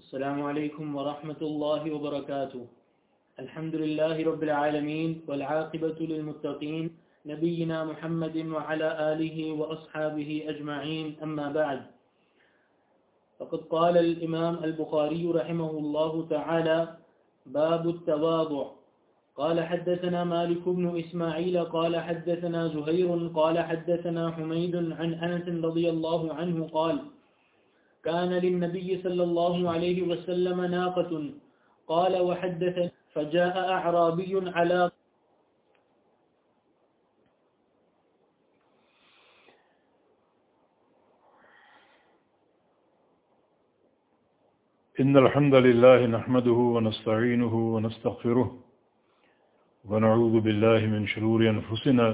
السلام عليكم ورحمة الله وبركاته. الحمد لله رب العالمين والعاقبة للمتقين. نبينا محمد وعلى آله وأصحابه أجمعين. أما بعد، فقد قال الإمام البخاري رحمه الله تعالى باب التواضع. قال حدثنا مالك بن إسماعيل، قال حدثنا زهير، قال حدثنا حميد عن أنس رضي الله عنه قال كان للنبي صلى الله عليه وسلم ناقة. قال وحدث فجاء أعرابي على إن الحمد لله نحمده ونستعينه ونستغفره ونعوذ بالله من شرور أنفسنا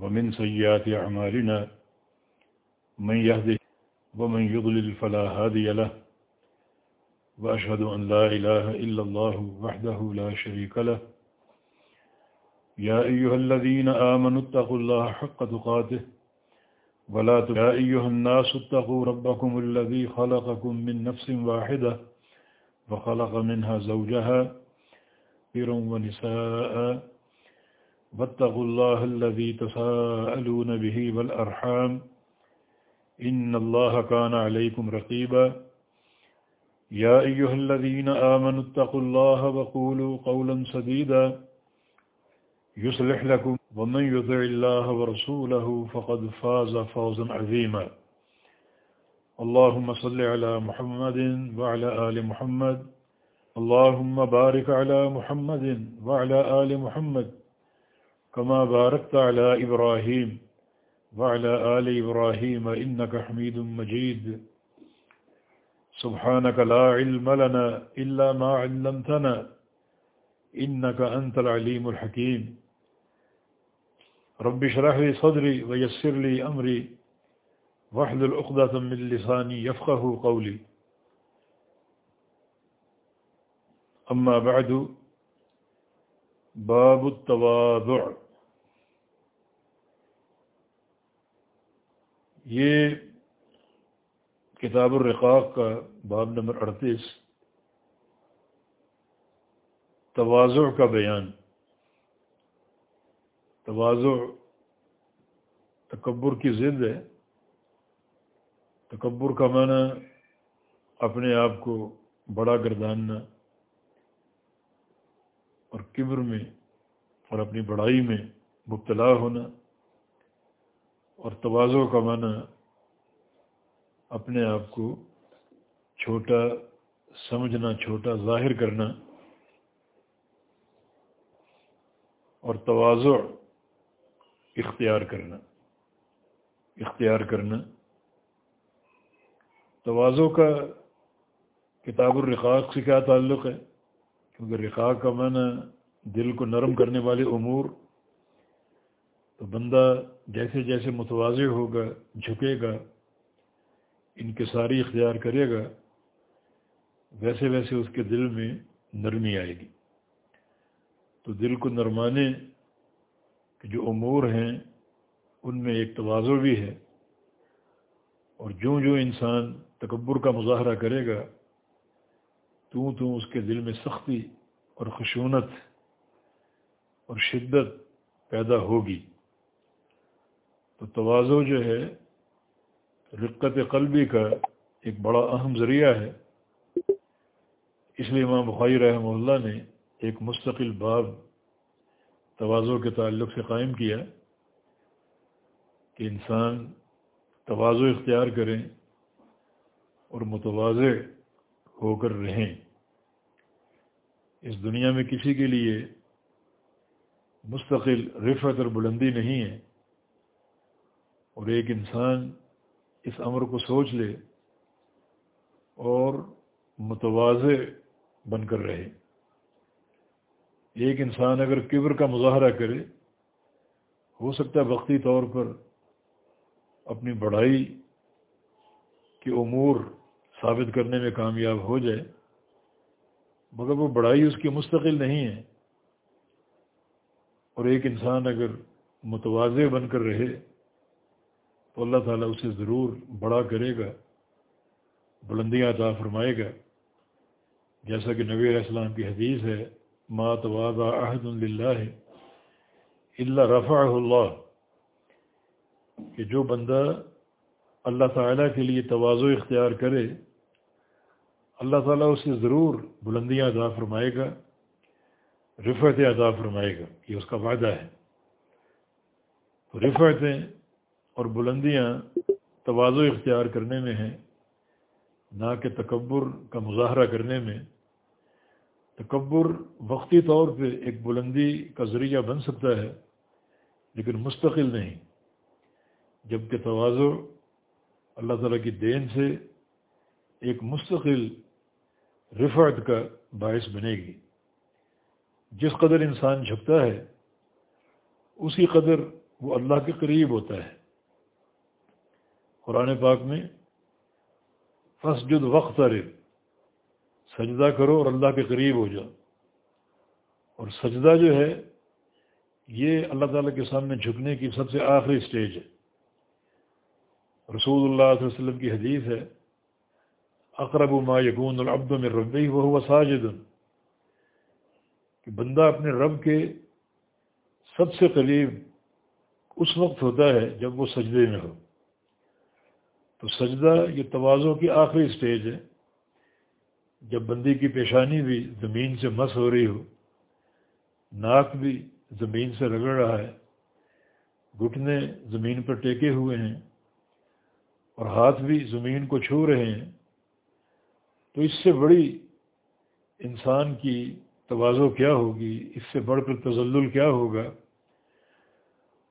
ومن سيئات أعمالنا. من يهده ومن يضلل فلا هادي له وأشهد أن لا إله إلا الله وحده لا شريك له. يا أيها الذين آمنوا اتقوا الله حق تقاته ولا ت... يا أيها الناس اتقوا ربكم الذي خلقكم من نفس واحدة وخلق منها زوجها كثيرا ونساء واتقوا الله الذي تساءلون به والأرحام إن الله كان عليكم رقيبا. يا أيها الذين آمنوا اتقوا الله وقولوا قولا سديدا. يصلح لكم ومن يطع الله ورسوله فقد فاز فوزا عظيما. اللهم صل على محمد وعلى آل محمد. اللهم بارك على محمد وعلى آل محمد. كما باركت على إبراهيم. وعلى آل إبراهيم إنك حميد مجيد. سبحانك لا علم لنا إلا ما علمتنا إنك أنت العليم الحكيم. رب اشرح لي صدري ويسر لي أمري. واحلل عقدة من لساني يفقه قولي. أما بعد، باب التواضع. یہ کتاب الرقاق کا باب نمبر اڑتیس توازع کا بیان۔ توازع تکبر کی ضد ہے۔ تکبر کا معنی اپنے آپ کو بڑا گرداننا اور کبر میں اور اپنی بڑائی میں مبتلا ہونا۔ اور توازوں کا معنی اپنے آپ کو چھوٹا سمجھنا، چھوٹا ظاہر کرنا اور توازع اختیار کرنا اختیار کرنا۔ توازوں کا کتاب الرقاق سے کیا تعلق ہے؟ کیونکہ رقاق کا معنی دل کو نرم کرنے والے امور تو بندہ جیسے جیسے متوازع ہوگا، جھکے گا انکساری اختیار کرے گا، ویسے ویسے اس کے دل میں نرمی آئے گی۔ تو دل کو نرمانے کے جو امور ہیں، ان میں ایک توازع بھی ہے۔ اور جو جو انسان تکبر کا مظاہرہ کرے گا، تو تو اس کے دل میں سختی اور خشونت اور شدت پیدا ہوگی۔ تو توازو جو ہے، رقت قلبی کا ایک بڑا اہم ذریعہ ہے۔ اس لیے امام بخاری رحمہ اللہ نے ایک مستقل باب توازو کے تعلق سے قائم کیا کہ انسان توازو اختیار کریں اور متوازع ہو کر رہیں۔ اس دنیا میں کسی کے لیے مستقل رفت اور بلندی نہیں ہے۔ اور ایک انسان اس امر کو سوچ لے اور متوازع بن کر رہے۔ ایک انسان اگر کبر کا مظاہرہ کرے، ہو سکتا ہے وقتی طور پر اپنی بڑائی کی امور ثابت کرنے میں کامیاب ہو جائے، مگر وہ بڑائی اس کی مستقل نہیں ہے۔ اور ایک انسان اگر متوازع بن کر رہے اللہ تعالیٰ اسے ضرور بڑا کرے گا، بلندیاں عطا فرمائے گا۔ جیسا کہ نبی علیہ السلام کی حدیث ہے، ما تواضع عہد اللہ اللہ رفع اللہ، کہ جو بندہ اللہ تعالیٰ کے لیے توازو اختیار کرے، اللہ تعالیٰ اسے ضرور بلندیاں عطا فرمائے گا رفعت عطا فرمائے گا، یہ اس کا وعدہ ہے۔ تو رفعتیں اور بلندیاں توازو اختیار کرنے میں ہیں، نہ کہ تکبر کا مظاہرہ کرنے میں۔ تکبر وقتی طور پہ ایک بلندی کا ذریعہ بن سکتا ہے، لیکن مستقل نہیں جبکہ توازو اللہ تعالیٰ کی دین سے ایک مستقل رفعت کا باعث بنے گی۔ جس قدر انسان جھکتا ہے، اسی قدر وہ اللہ کے قریب ہوتا ہے۔ قرآن پاک میں فس جد وقت سجدہ کرو اور اللہ کے قریب ہو جاؤ۔ اور سجدہ جو ہے، یہ اللہ تعالیٰ کے سامنے جھکنے کی سب سے آخری سٹیج ہے۔ رسول اللہ علیہ وسلم کی حدیث ہے، اقرب ما یقون العبد میں ربی وہ ساجد۔ کہ بندہ اپنے رب کے سب سے قریب اس وقت ہوتا ہے جب وہ سجدے میں ہو۔ تو سجدہ یہ توازوں کی آخری سٹیج ہے۔ جب بندی کی پیشانی بھی زمین سے مس ہو رہی ہو، ناک بھی زمین سے رگڑ رہا ہے، گھٹنے زمین پر ٹیکے ہوئے ہیں اور ہاتھ بھی زمین کو چھو رہے ہیں، تو اس سے بڑی انسان کی توازو کیا ہوگی؟ اس سے بڑھ کر تزل کیا ہوگا؟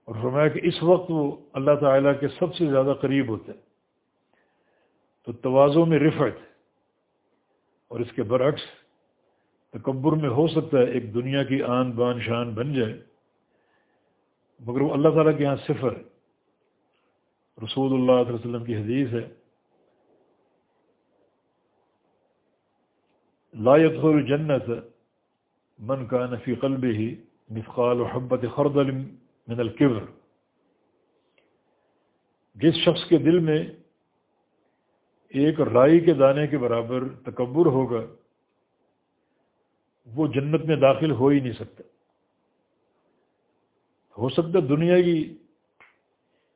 اور فرمایا کہ اس وقت وہ اللہ تعالیٰ کے سب سے زیادہ قریب ہوتے ہیں۔ تو توازوں میں رفت اور اس کے برعکس تکبر میں ہو سکتا ہے ایک دنیا کی آن بان شان بن جائے۔ مگر وہ اللہ تعالیٰ کے یہاں صفر۔ ہے رسول اللہ علیہ وسلم کی حدیث ہے۔ لا يدخل جنت من کا نفی قلب ہی مثقال حبت خردل من القبر جس شخص کے دل میں ایک رائی کے دانے کے برابر تکبر ہوگا، وہ جنت میں داخل ہو ہی نہیں سکتا۔ ہو سکتا دنیا کی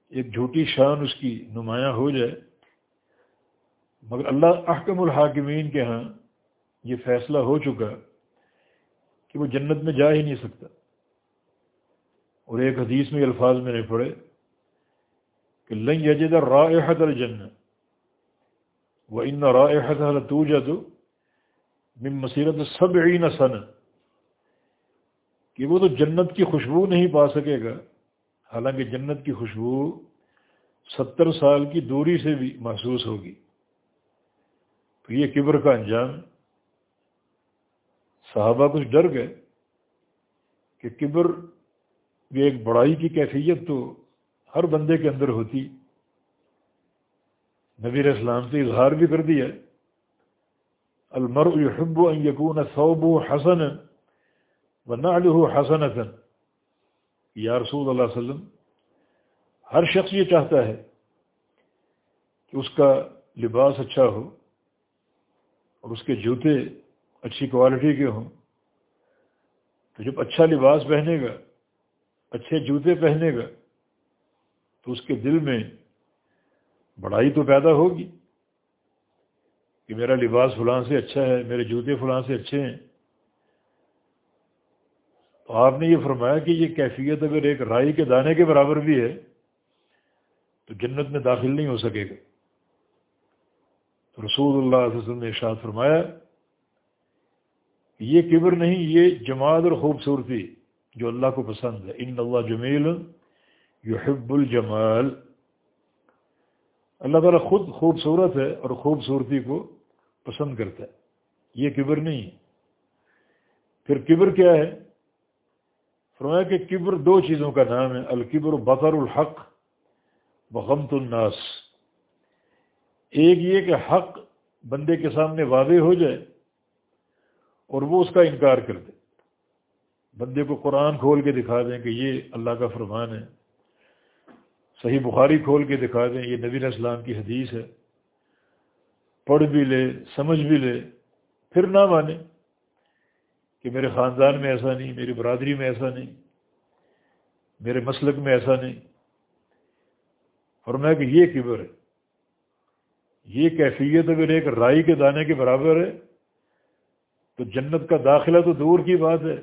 ایک جھوٹی شان اس کی نمایاں ہو جائے، مگر اللہ احکم الحاکمین کے ہاں یہ فیصلہ ہو چکا کہ وہ جنت میں جا ہی نہیں سکتا۔ اور ایک حدیث میں الفاظ میں نے پڑھے کہ لن یجد رائحت الجنت وہ ان رائحت توجد من مسیرت سبعین سن کہ وہ تو جنت کی خوشبو نہیں پا سکے گا۔ حالانکہ جنت کی خوشبو ستر سال کی دوری سے بھی محسوس ہوگی۔ تو یہ کبر کا انجام۔ صحابہ کچھ ڈر گئے کہ کبر یہ ایک بڑائی کی کیفیت تو ہر بندے کے اندر ہوتی۔ نبیر اسلام سے اظہار بھی کر دیا المرء يحب ان يكون ثوبه حسنا ونعله حسنه یا رسول اللہ علیہ وسلم، ہر شخص یہ چاہتا ہے کہ اس کا لباس اچھا ہو اور اس کے جوتے اچھی کوالٹی کے ہوں۔ تو جب اچھا لباس پہنے گا، اچھے جوتے پہنے گا، تو اس کے دل میں بڑائی تو پیدا ہوگی کہ میرا لباس فلاں سے اچھا ہے، میرے جوتے فلاں سے اچھے ہیں۔ تو آپ نے یہ فرمایا کہ یہ کیفیت اگر ایک رائی کے دانے کے برابر بھی ہے، تو جنت میں داخل نہیں ہو سکے گا۔ تو رسول اللہ علیہ وسلم نے ارشاد فرمایا یہ کبر نہیں، یہ جماعت اور خوبصورتی جو اللہ کو پسند ہے۔ ان اللہ جمیل یحب الجمال۔ اللہ تعالیٰ خود خوبصورت ہے اور خوبصورتی کو پسند کرتا ہے۔ یہ کبر نہیں ہے۔ پھر کبر کیا ہے؟ فرمایا کہ کبر دو چیزوں کا نام ہے۔ الکبر بطر الحق بغمت الناس۔ ایک یہ کہ حق بندے کے سامنے واضح ہو جائے اور وہ اس کا انکار کر دے۔ بندے کو قرآن کھول کے دکھا دیں کہ یہ اللہ کا فرمان ہے۔ صحیح بخاری کھول کے دکھا دیں، یہ نبی اسلام کی حدیث ہے۔ پڑھ بھی لے، سمجھ بھی لے، پھر نہ مانے کہ میرے خاندان میں ایسا نہیں، میری برادری میں ایسا نہیں، میرے مسلک میں ایسا نہیں۔ اور میں کہ یہ کبر ہے، یہ کیفیت اگر ایک رائی کے دانے کے برابر ہے، تو جنت کا داخلہ تو دور کی بات ہے۔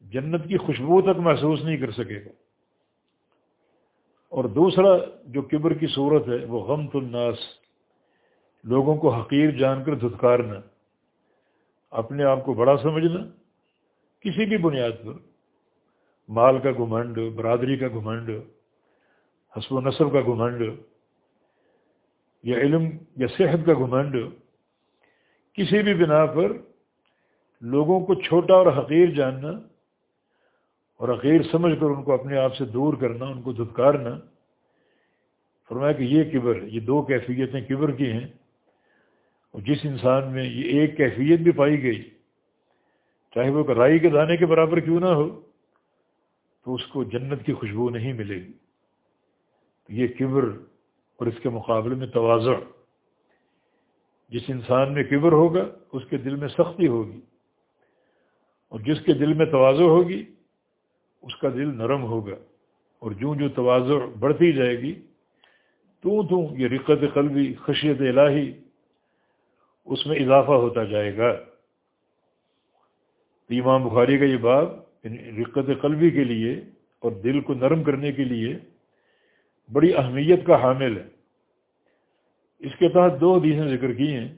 جنت کی خوشبو تک محسوس نہیں کر سکے گا۔ اور دوسرا جو کبر کی صورت ہے، وہ غم الناس، لوگوں کو حقیر جان کر دھتکارنا۔ اپنے آپ کو بڑا سمجھنا، کسی بھی بنیاد پر۔ مال کا گھمنڈ، برادری کا گھمنڈ، حسب و نصب کا گھمنڈ، یا علم یا صحت کا گھمنڈ۔ کسی بھی بنا پر لوگوں کو چھوٹا اور حقیر جاننا اور حقیر سمجھ کر ان کو اپنے آپ سے دور کرنا، ان کو دھتکارنا۔ فرمایا کہ یہ کبر، یہ دو کیفیتیں کبر کی ہیں۔ اور جس انسان میں یہ ایک کیفیت بھی پائی گئی، چاہے وہ رائی کے دانے کے برابر کیوں نہ ہو، تو اس کو جنت کی خوشبو نہیں ملے گی۔ یہ کبر اور اس کے مقابلے میں توازع جس انسان میں کبر ہوگا، اس کے دل میں سختی ہوگی۔ اور جس کے دل میں توازع ہوگی اس کا دل نرم ہوگا اور جو جو توازع بڑھتی جائے گی، تو تو یہ رقت قلبی، خشیت الہی اس میں اضافہ ہوتا جائے گا۔ امام بخاری کا یہ باب یعنی رقت قلبی کے لیے اور دل کو نرم کرنے کے لیے بڑی اہمیت کا حامل ہے۔ اس کے تحت دو حدیثیں ذکر کی ہیں۔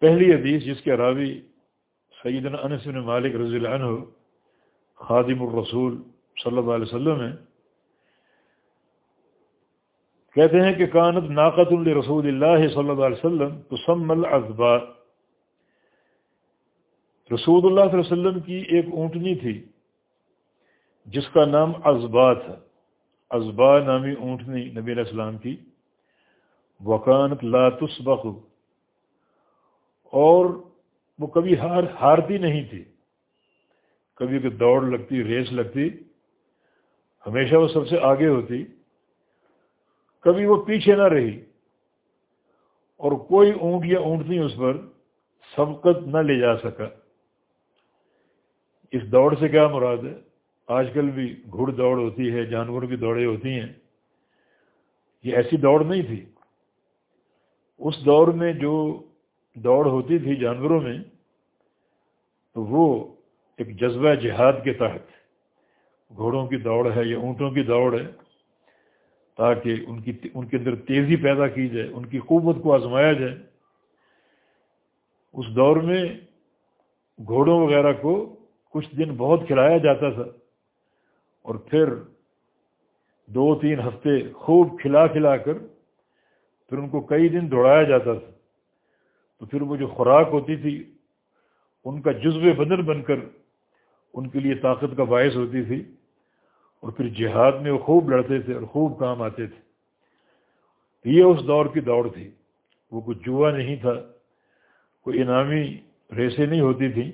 پہلی حدیث جس کے راوی سیدنا انس بن مالک رضی اللہ عنہ خادم الرسول صلی اللہ علیہ وسلم ہے کہتے ہیں کہ کانت ناقت الرسول اللہ صلی اللہ علیہ وسلم تسم الازبا رسول اللہ صلی اللہ علیہ وسلم کی ایک اونٹنی تھی، جس کا نام ازبا تھا۔ ازبا نامی اونٹنی نبی علیہ السلام کی۔ وکانت لا تسبق۔ اور وہ کبھی ہار، ہارتی نہیں تھی۔ کبھی کہ دوڑ لگتی، ریس لگتی، ہمیشہ وہ سب سے آگے ہوتی، کبھی وہ پیچھے نہ رہی، اور کوئی اونٹ یا اونٹنی اس پر سبقت نہ لے جا سکا۔ اس دوڑ سے کیا مراد ہے؟ آج کل بھی گھڑ دوڑ ہوتی ہے جانوروں کی دوڑیں ہوتی ہیں۔ یہ ایسی دوڑ نہیں تھی۔ اس دور میں جو دوڑ ہوتی تھی جانوروں میں، تو وہ ایک جذبہ جہاد کے تحت گھوڑوں کی دوڑ ہے یا اونٹوں کی دوڑ ہے، تاکہ ان کی ان کے اندر تیزی پیدا کی جائے، ان کی قوت کو آزمایا جائے۔ اس دور میں گھوڑوں وغیرہ کو کچھ دن بہت کھلایا جاتا تھا اور پھر دو تین ہفتے خوب کھلا کھلا کر پھر ان کو کئی دن دوڑایا جاتا تھا۔ تو پھر وہ جو خوراک ہوتی تھی، ان کا جزو بدن بن کر ان کے لیے طاقت کا باعث ہوتی تھی اور پھر جہاد میں وہ خوب لڑتے تھے اور خوب کام آتے تھے۔ یہ اس دور کی دوڑ تھی۔ وہ کچھ جوا نہیں تھا۔ کوئی انعامی ریسیں نہیں ہوتی تھیں۔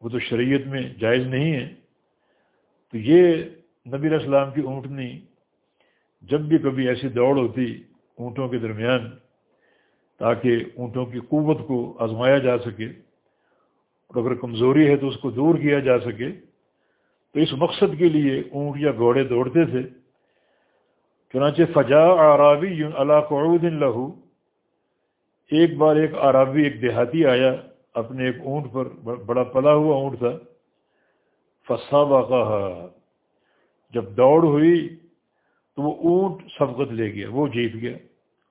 وہ تو شریعت میں جائز نہیں ہے تو یہ نبی السلام کی اونٹنی جب بھی کبھی ایسی دوڑ ہوتی اونٹوں کے درمیان تاکہ اونٹوں کی قوت کو آزمایا جا سکے۔ اور اگر کمزوری ہے تو اس کو دور کیا جا سکے، تو اس مقصد کے لیے اونٹ یا گھوڑے دوڑتے تھے۔ چنانچہ فجا عرابی اللہ قعود لہو۔ ایک بار ایک عرابی ایک دیہاتی آیا اپنے ایک اونٹ پر، بڑا پلا ہوا اونٹ تھا۔ فسا کا جب دوڑ ہوئی تو وہ اونٹ سبقت لے گیا، وہ جیت گیا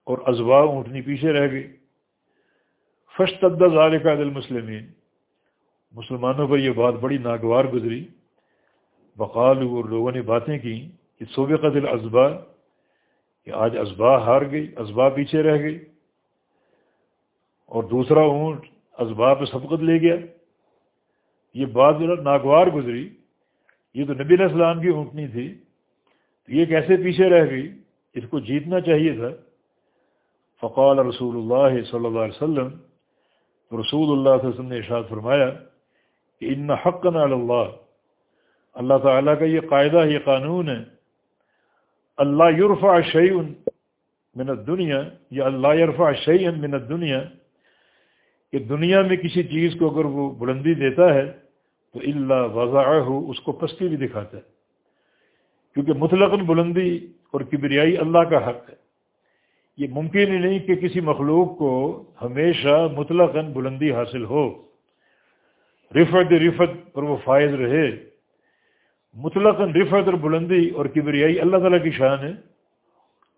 اور ازوا اونٹنی پیچھے رہ گئی فش تبدہ ظالقہ دل مسلمین مسلمانوں پر یہ بات بڑی ناگوار گزری۔ بقال اور لوگوں نے باتیں کی کہ صوبے قدل ازبا کہ آج ازبا ہار گئی ازبا پیچھے رہ گئی۔ اور دوسرا اونٹ ازبا پہ سبقت لے گیا۔ یہ بات جو ناگوار گزری۔ یہ تو نبی علیہ السلام کی اونٹنی تھی۔ تو یہ کیسے پیچھے رہ گئی؟ اس کو جیتنا چاہیے تھا۔ فقال رسول اللہ صلی اللہ علیہ وسلم رسول اللہ صلی اللہ علیہ وسلم نے ارشاد فرمایا کہ ان حق اللہ اللہ تعالیٰ کا یہ قاعدہ یہ قانون ہے اللہ یورفا شعیون منت دنیا یا اللہ یرفع شعین منت دنیا کہ دنیا میں کسی چیز کو اگر وہ بلندی دیتا ہے تو اللہ وضاء ہو اس کو پستی بھی دکھاتا ہے کیونکہ مطلق بلندی اور کبریائی اللہ کا حق ہے یہ ممکن ہی نہیں کہ کسی مخلوق کو ہمیشہ مطلق بلندی حاصل ہو رفت رفت پر وہ فائز رہے۔ مطلق رفت اور بلندی اور کبریائی اللہ تعالیٰ کی شان ہے۔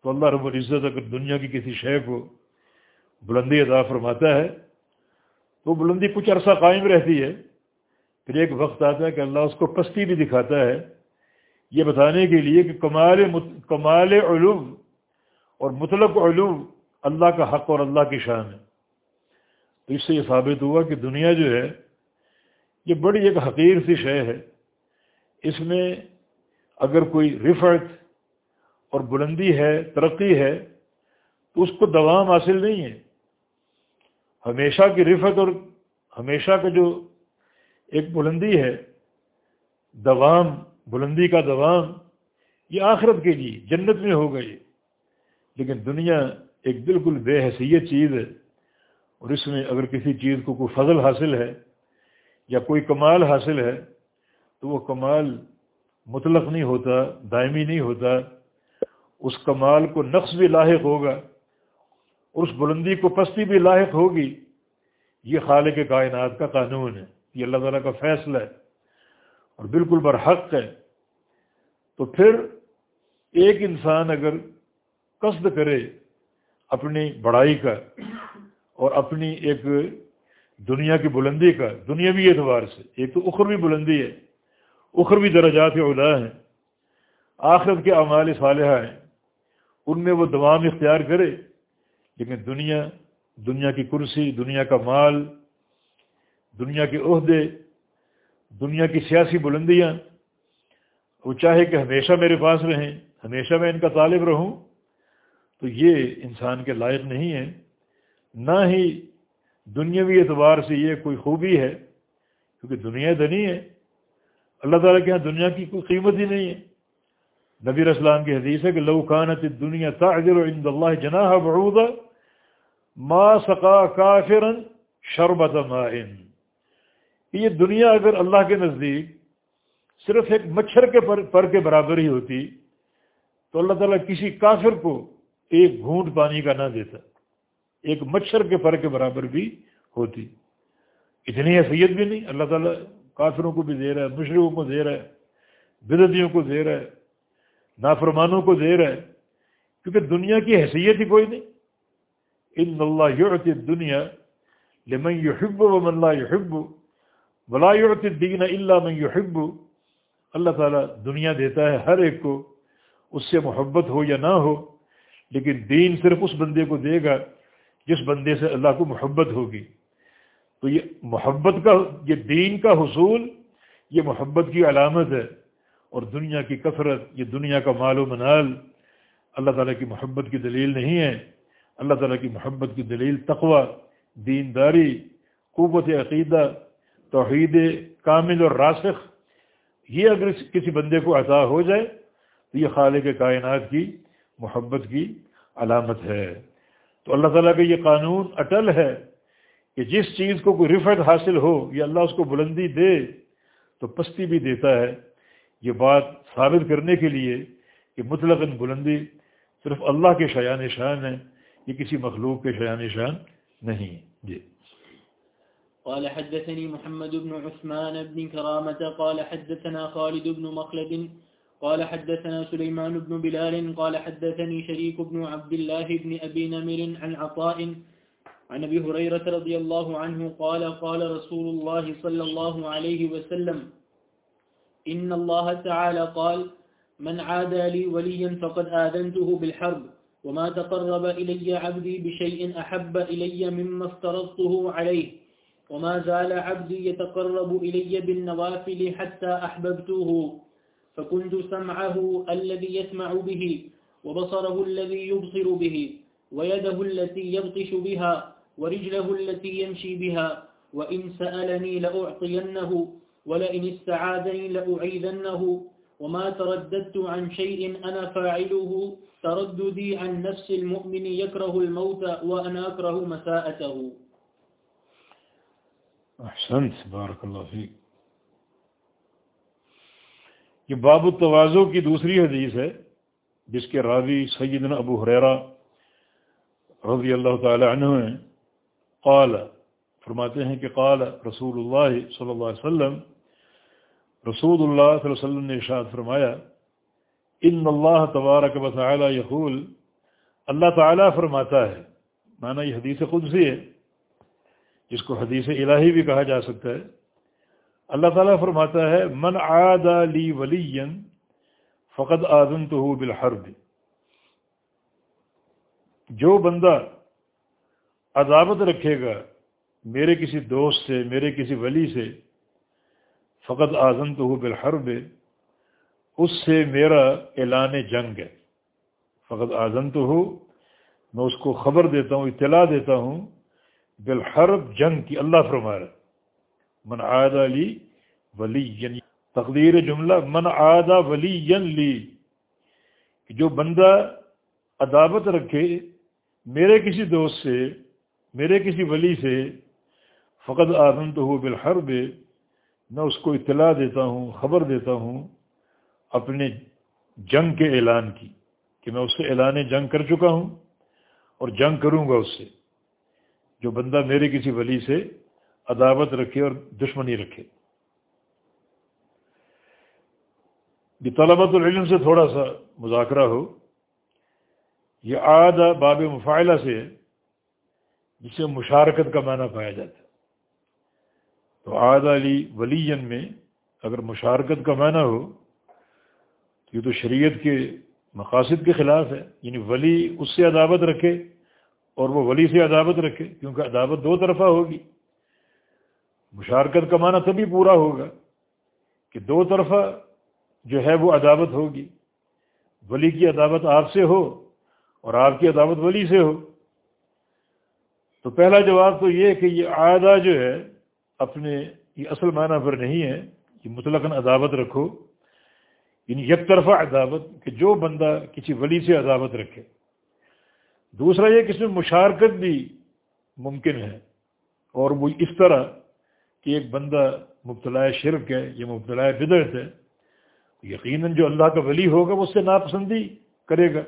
تو اللہ رب العزت اگر دنیا کی کسی شے کو بلندی ادا فرماتا ہے، تو بلندی کچھ عرصہ قائم رہتی ہے۔ پھر ایک وقت آتا ہے کہ اللہ اس کو پستی بھی دکھاتا ہے۔ یہ بتانے کے لیے کہ کمال کمال علوم اور مطلق علوم اللہ کا حق اور اللہ کی شان ہے۔ تو اس سے یہ ثابت ہوا کہ دنیا جو ہے یہ بڑی ایک حقیر سی شے ہے۔ اس میں اگر کوئی رفت اور بلندی ہے، ترقی ہے، تو اس کو دوام حاصل نہیں ہے۔ ہمیشہ کی رفت اور ہمیشہ کا جو ایک بلندی ہے، دوام، بلندی کا دوام، یہ آخرت کے لیے جنت میں ہو گئی۔ لیکن دنیا ایک بالکل بے حیثیت چیز ہے اور اس میں اگر کسی چیز کو کوئی فضل حاصل ہے یا کوئی کمال حاصل ہے، تو وہ کمال مطلق نہیں ہوتا، دائمی نہیں ہوتا۔ اس کمال کو نقص بھی لاحق ہوگا، اور اس بلندی کو پستی بھی لاحق ہوگی۔ یہ خالق کائنات کا قانون ہے، یہ اللہ تعالیٰ کا فیصلہ ہے، اور بالکل برحق ہے۔ تو پھر ایک انسان اگر قصد کرے اپنی بڑائی کا، اور اپنی ایک دنیا کی بلندی کا، دنیاوی اعتبار سے۔ ایک تو اخروی بلندی ہے، اخروی درجات علا ہیں۔ آخرت کے اعمال صالحہ ہیں۔ ان میں وہ دوام اختیار کرے۔ لیکن دنیا دنیا کی کرسی، دنیا کا مال، دنیا کے عہدے، دنیا کی سیاسی بلندیاں۔ وہ چاہے کہ ہمیشہ میرے پاس رہیں، ہمیشہ میں ان کا طالب رہوں، تو یہ انسان کے لائق نہیں ہے۔ نہ ہی دنیاوی اعتبار سے یہ کوئی خوبی ہے، کیونکہ دنیا دنی ہے۔ اللہ تعالیٰ کے یہاں دنیا کی کوئی قیمت ہی نہیں ہے۔ نبی اسلام کی حدیث ہے کہ لو کانت دنیا تاجر عند اللہ جناح بعودا ما سقا کافرن شربت مائن یہ دنیا اگر اللہ کے نزدیک صرف ایک مچھر کے پر پر کے برابر ہی ہوتی، تو اللہ تعالیٰ کسی کافر کو ایک گھونٹ پانی کا نہ دیتا۔ ایک مچھر کے پر کے برابر بھی ہوتی۔ اتنی حیثیت بھی نہیں، اللہ تعالیٰ کافروں کو بھی دے رہا ہے، مشرقوں کو دے رہا ہے بدتیوں کو دے رہا ہے، نافرمانوں کو دے رہا ہے، کیونکہ دنیا کی حیثیت ہی کوئی نہیں۔ ان اللہ یعطی دنیا لمن یحب و من لا یحب، ولا یعطی الدین الا من یحب۔ اللہ تعالیٰ دنیا دیتا ہے ہر ایک کو، اس سے محبت ہو یا نہ ہو، لیکن دین صرف اس بندے کو دے گا جس بندے سے اللہ کو محبت ہوگی۔ تو یہ محبت کا، یہ دین کا حصول، یہ محبت کی علامت ہے۔ اور دنیا کی کثرت، یہ دنیا کا مال و منال۔ اللہ تعالیٰ کی محبت کی دلیل نہیں ہے۔ اللہ تعالیٰ کی محبت کی دلیل تقوی، دینداری، قوت عقیدہ، توحید کامل اور راسخ۔ یہ اگر کسی بندے کو عطا ہو جائے، تو یہ خالق کائنات کی محبت کی علامت ہے۔ تو اللہ تعالیٰ کا یہ قانون اٹل ہے کہ جس چیز کو کوئی رفت حاصل ہو یا اللہ اس کو بلندی دے تو پستی بھی دیتا ہے۔ یہ بات ثابت کرنے کے لیے کہ مطلق بلندی صرف اللہ کے شیان شان ہے، یہ کسی مخلوق کے شیان شان نہیں۔ جی۔ قال حدثني محمد بن عثمان بن كرامة، قال حدثنا خالد بن مخلد قال حدثنا سليمان بن بلال قال حدثني شريك بن عبد الله بن أبي نمر عن عطاء عن أبي هريرة رضي الله عنه قال قال رسول الله صلى الله عليه وسلم إن الله تعالى قال من عادى لي وليا فقد آذنته بالحرب وما تقرب إلي عبدي بشيء أحب إلي مما افترضته عليه وما زال عبدي يتقرب إلي بالنوافل حتى أحببته فكنت سمعه الذي يسمع به وبصره الذي يبصر به ويده التي يبطش بها ورجله التي يمشي بها وإن سألني لأعطينه ولئن استعاذني لأعيذنه وما ترددت عن شيء أنا فاعله ترددي عن نفس المؤمن يكره الموت وأنا أكره مساءته. احسنت بارک اللہ فیک یہ باب التوازو کی دوسری حدیث ہے، جس کے راوی سیدنا ابو حریرہ رضی اللہ تعالی عنہ ہیں۔ قال، فرماتے ہیں کہ قال رسول اللہ صلی اللہ علیہ وسلم، رسول اللہ صلی اللہ علیہ وسلم نے ارشاد فرمایا، ان اللہ تبارک و تعالی یقول، اللہ تعالیٰ فرماتا ہے۔ معنی یہ حدیث قدسی ہے، جس کو حدیث الہی بھی کہا جا سکتا ہے۔ اللہ تعالیٰ فرماتا ہے، من عاد لی ولی فقط آزم تو ہو بالحرب. جو بندہ عذابت رکھے گا میرے کسی دوست سے، میرے کسی ولی سے فقط اعظم تو ہو بالحرب، اس سے میرا اعلان جنگ ہے۔ فقط اعظم تو ہو میں اس کو خبر دیتا ہوں، اطلاع دیتا ہوں، بالحرب جنگ کی اللہ فرما رہا من عاد لی ولی تقدیر جملہ من آدھا ولی لی. جو بندہ عدابت رکھے میرے کسی دوست سے، میرے کسی ولی سے فقط آدم تو ہو بالحرب، میں اس کو اطلاع دیتا ہوں، خبر دیتا ہوں، اپنے جنگ کے اعلان کی کہ میں اس سے اعلان جنگ کر چکا ہوں اور جنگ کروں گا اس سے. جو بندہ میرے کسی ولی سے عداوت رکھے اور دشمنی رکھے۔ یہ طلبت العلم سے تھوڑا سا مذاکرہ ہو۔ یہ آد باب مفائلہ سے جسے مشارکت کا معنی پایا جاتا ہے۔ تو آد علی ولی میں اگر مشارکت کا معنی ہو، تو یہ تو شریعت کے مقاصد کے خلاف ہے۔ یعنی ولی اس سے عداوت رکھے اور وہ ولی سے عداوت رکھے، کیونکہ عداوت دو طرفہ ہوگی۔ مشارکت کا معنی تبھی پورا ہوگا کہ دو طرفہ جو ہے وہ عداوت ہوگی۔ ولی کی عداوت آپ سے ہو اور آپ کی عداوت ولی سے ہو۔ تو پہلا جواب تو یہ کہ یہ عادہ جو ہے اپنے یہ اصل معنی پر نہیں ہے کہ مطلق عداوت رکھو۔ یعنی یک طرفہ عداوت کہ جو بندہ کسی ولی سے عداوت رکھے۔ دوسرا یہ کہ اس میں مشارکت بھی ممکن ہے اور وہ اس طرح کہ ایک بندہ مبتلا شرک ہے یا مبتلا بدرت ہے، یقیناً جو اللہ کا ولی ہوگا وہ اس سے ناپسندی کرے گا۔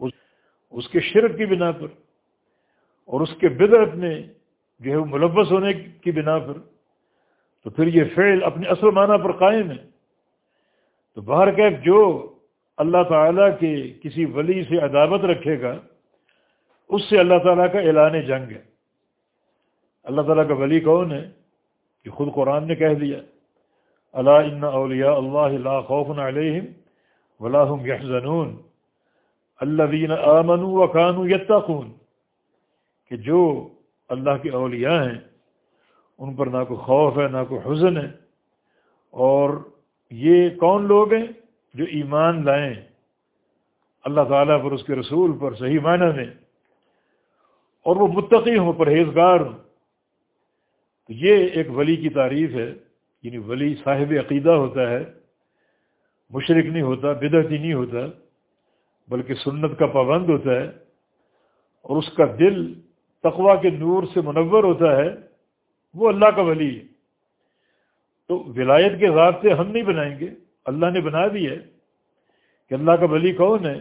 اس اس کے شرک کی بنا پر اور اس کے بدرت میں جو ہے وہ ملوث ہونے کی بنا پر تو پھر یہ فعل اپنے اصل معنی پر قائم ہے۔ تو باہر کیف جو اللہ تعالیٰ کے کسی ولی سے عدابت رکھے گا، اس سے اللہ تعالیٰ کا اعلان جنگ ہے۔ اللہ تعالیٰ کا ولی کون ہے؟ کہ خود قرآن نے کہہ دیا اللہ ان اولیاء اللہ لا خوف علیہم ولاحم یحزنون۔ اللہ دین آمن و قانو کہ جو اللہ کے اولیاء ہیں، ان پر نہ کوئی خوف ہے، نہ کوئی حزن ہے۔ اور یہ کون لوگ ہیں جو ایمان لائیں؟ اللہ تعالیٰ پر، اس کے رسول پر صحیح معنی میں۔ اور وہ متقی ہوں، پرہیزگار ہوں۔ تو یہ ایک ولی کی تعریف ہے یعنی ولی صاحب عقیدہ ہوتا ہے مشرق نہیں ہوتا، بدعتی نہیں ہوتا، بلکہ سنت کا پابند ہوتا ہے، اور اس کا دل تقوا کے نور سے منور ہوتا ہے، وہ اللہ کا ولی ہے۔ تو ولایت کے ضابطے ہم نہیں بنائیں گے، اللہ نے بنا دی ہے کہ اللہ کا ولی کون ہے؟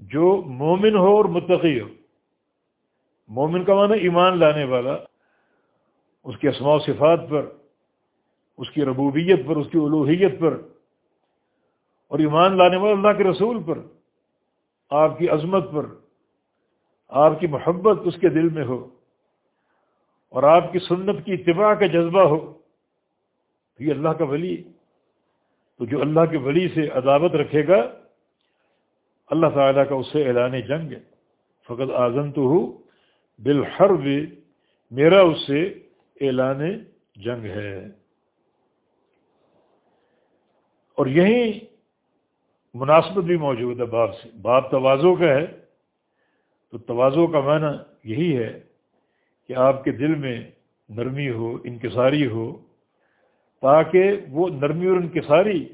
جو مومن ہو اور متقی ہو۔ مومن کا معنی ایمان لانے والا اس کے اسماع و صفات پر، اس کی ربوبیت پر، اس کی الوحیت پر اور ایمان لانے والے اللہ کے رسول پر، آپ کی عظمت پر، آپ کی محبت اس کے دل میں ہو اور آپ کی سنت کی اتباع کا جذبہ ہو، تو یہ اللہ کا ولی۔ تو جو اللہ کے ولی سے عدابت رکھے گا، اللہ تعالیٰ کا اس سے اعلان جنگ ہے۔ فقط اعظم تو ہو بالحرب، میرا اس سے اعلان جنگ ہے۔ اور یہی مناسبت بھی موجود ہے باپ سے۔ باپ توازوں کا ہے۔ تو توازوں کا معنی یہی ہے کہ آپ کے دل میں نرمی ہو، انکساری ہو، تاکہ وہ نرمی اور انکساری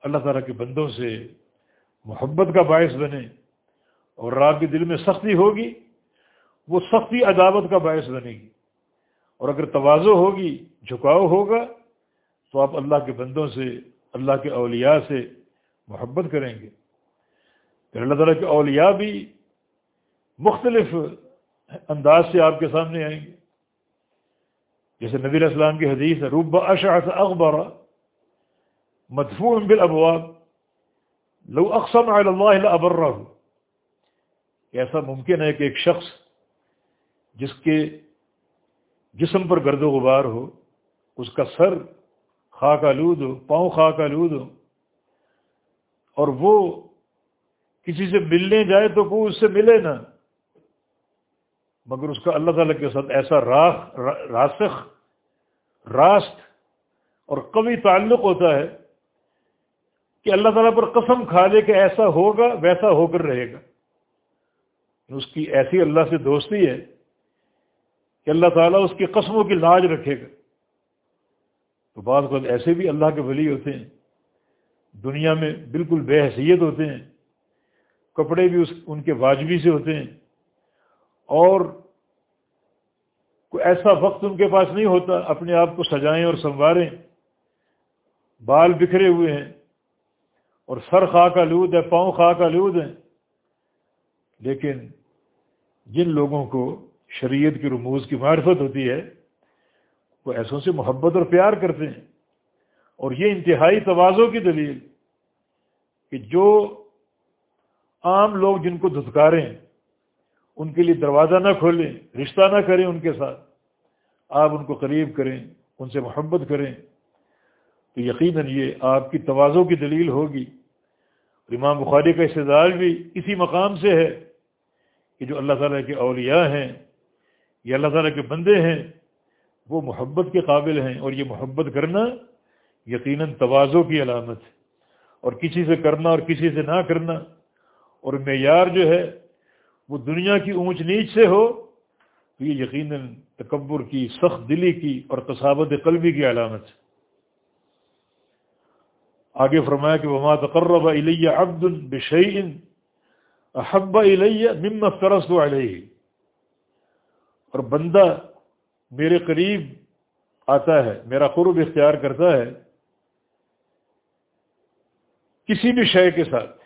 اللہ تعالیٰ کے بندوں سے محبت کا باعث بنے۔ اور رات کے دل میں سختی ہوگی، وہ سختی عداوت کا باعث بنے گی۔ اور اگر توازو ہوگی، جھکاؤ ہوگا، تو آپ اللہ کے بندوں سے، اللہ کے اولیاء سے محبت کریں گے۔ پھر اللہ تعالیٰ کے اولیاء بھی مختلف انداز سے آپ کے سامنے آئیں گے۔ جیسے نبی علیہ السلام کی حدیث ہے روب اشعث اخبار مدفوع بالابواب لو اقسم علی اللہ ابرہ ایسا ممکن ہے کہ ایک شخص جس کے جسم پر گرد و غبار ہو، اس کا سر خاک آلود ہو، پاؤں خاک آلود ہو، اور وہ کسی سے ملنے جائے تو وہ اس سے ملے نا مگر اس کا اللہ تعالیٰ کے ساتھ ایسا راہ راسخ، راست اور کبھی تعلق ہوتا ہے کہ اللہ تعالیٰ پر قسم کھا لے کہ ایسا ہوگا، ویسا ہو کر رہے گا۔ اس کی ایسی اللہ سے دوستی ہے کہ اللہ تعالیٰ اس کی قسموں کی لاج رکھے گا۔ تو بعض وقت ایسے بھی اللہ کے ولی ہوتے ہیں، دنیا میں بالکل بے حیثیت ہوتے ہیں، کپڑے بھی اس، ان کے واجبی سے ہوتے ہیں، اور کوئی ایسا وقت ان کے پاس نہیں ہوتا، اپنے آپ کو سجائیں اور سنواریں۔ بال بکھرے ہوئے ہیں، اور سر خاک آلود ہے، پاؤں خاک آلود ہیں۔ لیکن جن لوگوں کو شریعت کی رموز کی معرفت ہوتی ہے، وہ ایسوں سے محبت اور پیار کرتے ہیں۔ اور یہ انتہائی توازوں کی دلیل کہ جو عام لوگ جن کو دھتکاریں، ان کے لیے دروازہ نہ کھولیں، رشتہ نہ کریں ان کے ساتھ، آپ ان کو قریب کریں، ان سے محبت کریں، تو یقیناً یہ آپ کی توازوں کی دلیل ہوگی۔ امام بخاری کا استدال بھی اسی مقام سے ہے کہ جو اللہ تعالیٰ کے اولیاء ہیں یا اللہ تعالیٰ کے بندے ہیں، وہ محبت کے قابل ہیں اور یہ محبت کرنا یقیناً توازوں کی علامت ہے۔ اور کسی سے کرنا اور کسی سے نہ کرنا، اور معیار جو ہے وہ دنیا کی اونچ نیچ سے ہو، تو یہ یقیناً تکبر کی، سخت دلی کی اور تصابت قلبی کی علامت ہے۔ آگے فرمایا کہ وما تقرب الیہ عبد بشیء احب الیہ مما افترضت علیہ اور بندہ میرے قریب آتا ہے، میرا قرب اختیار کرتا ہے کسی بھی شے کے ساتھ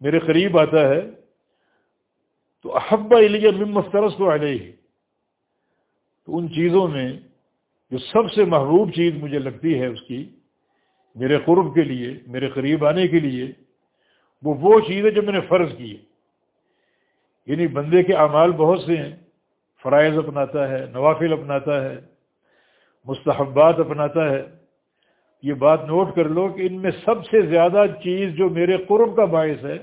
میرے قریب آتا ہے، تو احبا علیہ مفترس تو علیہ۔ تو ان چیزوں میں جو سب سے محبوب چیز مجھے لگتی ہے اس کی، میرے قرب کے لیے، میرے قریب آنے کے لیے، وہ وہ چیز ہے جو میں نے فرض کی ہے۔ یعنی بندے کے اعمال بہت سے ہیں۔ فرائض اپناتا ہے، نوافل اپناتا ہے، مستحبات اپناتا ہے۔ یہ بات نوٹ کر لو کہ ان میں سب سے زیادہ چیز جو میرے قرب کا باعث ہے،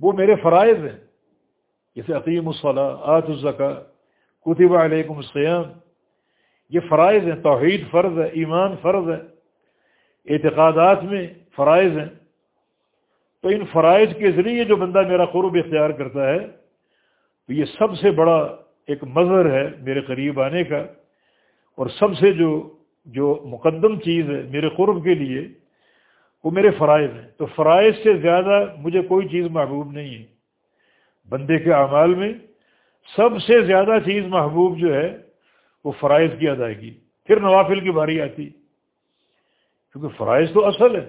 وہ میرے فرائض ہیں۔ جیسے عقیم الصلاح آت الزکا کتب علیکم السیام یہ فرائض ہیں، توحید فرض ہے، ایمان فرض ہے۔ اعتقادات میں فرائض ہیں۔ تو ان فرائض کے ذریعے جو بندہ میرا قرب اختیار کرتا ہے، تو یہ سب سے بڑا ایک مظہر ہے میرے قریب آنے کا، اور سب سے جو جو مقدم چیز ہے میرے قرب کے لیے، وہ میرے فرائض ہیں۔ تو فرائض سے زیادہ مجھے کوئی چیز محبوب نہیں ہے۔ بندے کے اعمال میں سب سے زیادہ چیز محبوب جو ہے، وہ فرائض کی ادائیگی۔ پھر نوافل کی باری آتی۔ کیونکہ فرائض تو اصل ہے۔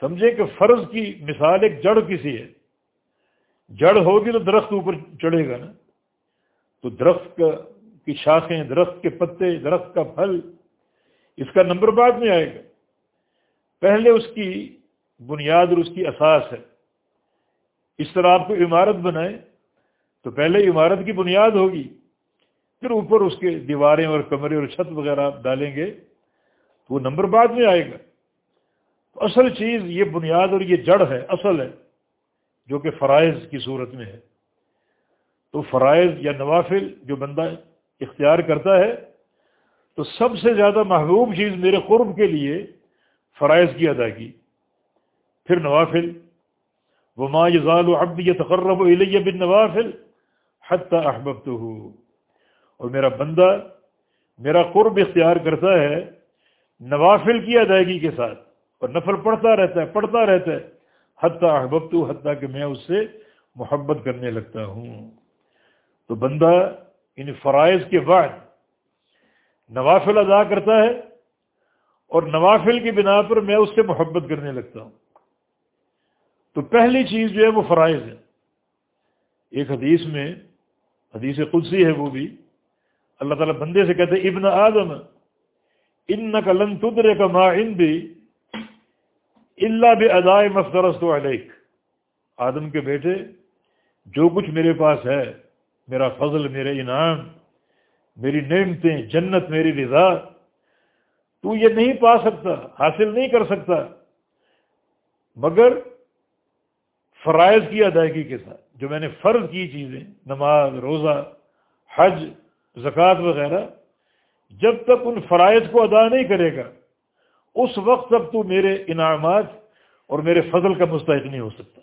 سمجھے کہ فرض کی مثال ایک جڑ کسی ہے۔ جڑ ہوگی تو درخت اوپر چڑھے گا نا۔ تو درخت کا کی شاخیں، درخت کے پتے، درخت کا پھل، اس کا نمبر بعد میں آئے گا۔ پہلے اس کی بنیاد اور اس کی اساس ہے۔ اس طرح آپ کو عمارت بنائیں تو پہلے عمارت کی بنیاد ہوگی، پھر اوپر اس کے دیواریں اور کمرے اور چھت وغیرہ آپ ڈالیں گے تو وہ نمبر بعد میں آئے گا۔ تو اصل چیز یہ بنیاد اور یہ جڑ ہے، اصل ہے، جو کہ فرائض کی صورت میں ہے۔ تو فرائض یا نوافل جو بندہ اختیار کرتا ہے، تو سب سے زیادہ محبوب چیز میرے قرب کے لیے فرائض کی ادائیگی۔ پھر نوافل۔ وہ ما یزال و اب یہ تقرب و علیہ بن نوافل حتیٰ احبت ہو اور میرا بندہ، میرا قرب اختیار کرتا ہے نوافل کی ادائیگی کے ساتھ۔ اور نفل پڑھتا رہتا ہے، پڑھتا رہتا ہے۔ حتیٰ احبت حتیٰ کہ میں اس سے محبت کرنے لگتا ہوں۔ تو بندہ ان فرائض کے بعد نوافل ادا کرتا ہے اور نوافل کی بنا پر میں اس سے محبت کرنے لگتا ہوں۔ تو پہلی چیز جو ہے وہ فرائض ہے۔ ایک حدیث میں، حدیث قدسی ہے وہ بھی۔ اللہ تعالیٰ بندے سے کہتے ابن آدم ان کا لن تدرے کا ما ان بھی اللہ بے ادائے مفترست علیک۔ آدم کے بیٹے، جو کچھ میرے پاس ہے میرا فضل، میرے انعام، میری نعمتیں، جنت میری رضا، تو یہ نہیں پا سکتا، حاصل نہیں کر سکتا، مگر فرائض کی ادائیگی کے ساتھ، جو میں نے فرض کی چیزیں، نماز، روزہ، حج، زکوٰۃ وغیرہ، جب تک ان فرائض کو ادا نہیں کرے گا، اس وقت تک تو میرے انعامات اور میرے فضل کا مستحق نہیں ہو سکتا۔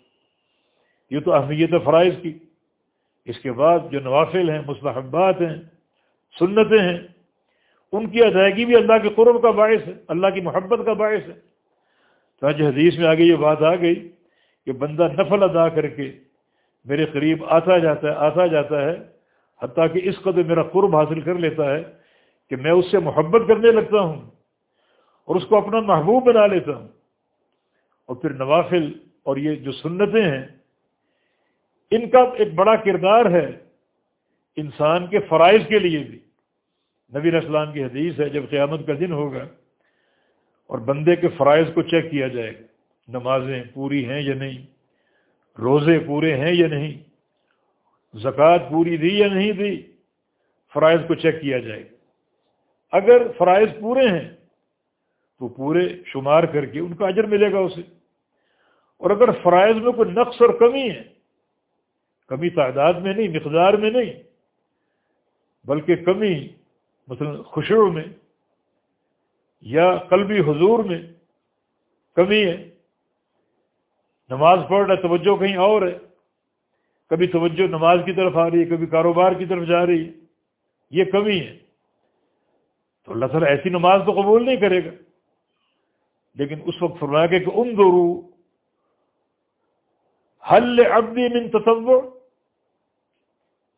یہ تو اہمیت ہے فرائض کی۔ اس کے بعد جو نوافل ہیں، مستحبات ہیں، سنتیں ہیں، ان کی ادائیگی بھی اللہ کے قرب کا باعث ہے، اللہ کی محبت کا باعث ہے۔ تو آج حدیث میں آگے یہ بات آ گئی کہ بندہ نفل ادا کر کے میرے قریب آتا جاتا ہے، آتا جاتا ہے، حتیٰ کہ اس قدر میرا قرب حاصل کر لیتا ہے کہ میں اس سے محبت کرنے لگتا ہوں اور اس کو اپنا محبوب بنا لیتا ہوں۔ اور پھر نوافل اور یہ جو سنتیں ہیں ان کا ایک بڑا کردار ہے انسان کے فرائض کے لیے بھی۔ نبی اسلام کی حدیث ہے، جب قیامت کا دن ہوگا اور بندے کے فرائض کو چیک کیا جائے گا نمازیں پوری ہیں یا نہیں، روزے پورے ہیں یا نہیں، زکوٰۃ پوری دی یا نہیں دی، فرائض کو چیک کیا جائے۔ گا اگر فرائض پورے ہیں تو پورے شمار کر کے ان کا اجر ملے گا اسے۔ اور اگر فرائض میں کوئی نقص اور کمی ہے کمی تعداد میں نہیں، مقدار میں نہیں، بلکہ کمی مثلا خوشبو میں یا قلبی حضور میں کمی ہے۔ نماز پڑھ رہا ہے، توجہ کہیں اور ہے۔ کبھی توجہ نماز کی طرف آ رہی ہے، کبھی کاروبار کی طرف جا رہی ہے۔ یہ کمی ہے۔ تو اللہ تعالیٰ ایسی نماز تو قبول نہیں کرے گا۔ لیکن اس وقت فرمایا کہ ان گرو حل ابدی من تصور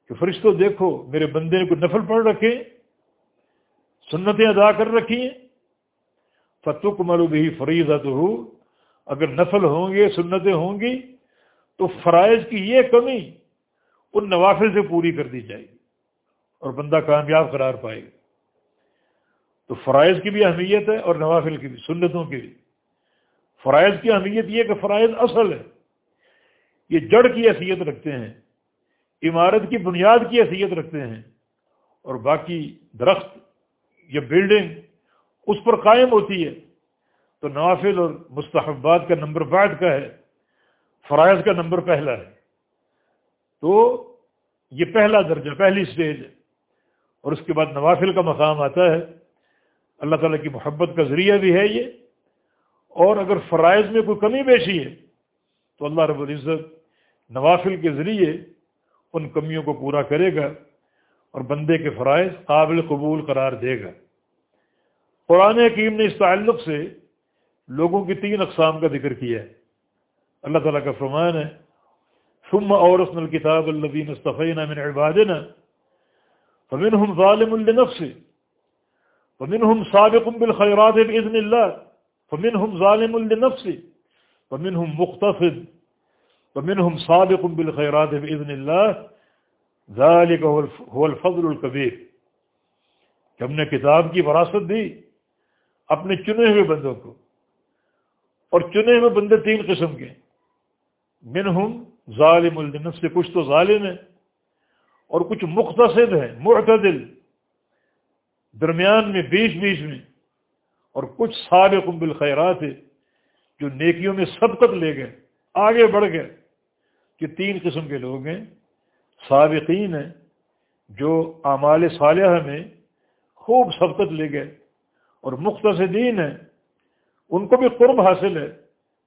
کہ فرشتوں دیکھو، میرے بندے نے کوئی نفل پڑھ رکھے سنتیں ادا کر رکھی ہیں؟ فتوک مرو بھی فریضہ تو ہو اگر نفل ہوں گے، سنتیں ہوں گی، تو فرائض کی یہ کمی ان نوافل سے پوری کر دی جائے گی اور بندہ کامیاب قرار پائے گا۔ تو فرائض کی بھی اہمیت ہے اور نوافل کی بھی، سنتوں کی بھی۔ فرائض کی اہمیت یہ کہ فرائض اصل ہے۔ یہ جڑ کی حیثیت رکھتے ہیں۔ عمارت کی بنیاد کی حیثیت رکھتے ہیں اور باقی درخت یا بلڈنگ اس پر قائم ہوتی ہے تو نوافل اور مستحبات کا نمبر بعد کا ہے، فرائض کا نمبر پہلا ہے۔ تو یہ پہلا درجہ، پہلی سٹیج ہے۔ اور اس کے بعد نوافل کا مقام آتا ہے۔ اللہ تعالیٰ کی محبت کا ذریعہ بھی ہے یہ۔ اور اگر فرائض میں کوئی کمی بیشی ہے تو اللہ رب العزت نوافل کے ذریعے ان کمیوں کو پورا کرے گا اور بندے کے فرائض قابل قبول قرار دے گا۔ قرآن حکیم نے اس تعلق سے لوگوں کی تین اقسام کا ذکر کیا ہے۔ اللہ تعالیٰ کا فرمان ہے، ثم اورثنا الكتاب الذين اصطفينا من عبادنا، فمنهم ظالم لنفسه، ومنهم سابق بالخيرات باذن الله، فمنهم ظالم لنفسه، ومنهم مقتصد ومنهم سابق بالخيرات باذن الله. ذلك هو الفضل الكبير. کہ ہم نے کتاب کی وراثت دی اپنے چنے ہوئے بندوں کو اور چنے ہوئے بندے تین قسم کے منہم ظالم النف سے کچھ تو ظالم ہیں اور کچھ مختصد ہیں معتدل، درمیان میں، بیچ بیچ میں، اور کچھ سارے قبل خیرات ہے جو نیکیوں میں سبقت لے گئے، آگے بڑھ گئے۔ کہ تین قسم کے لوگ ہیں، سابقین ہیں، جو اعمال صالحہ میں خوب سبقت لے گئے اور مختصدین ہیں۔ ان کو بھی قرب حاصل ہے،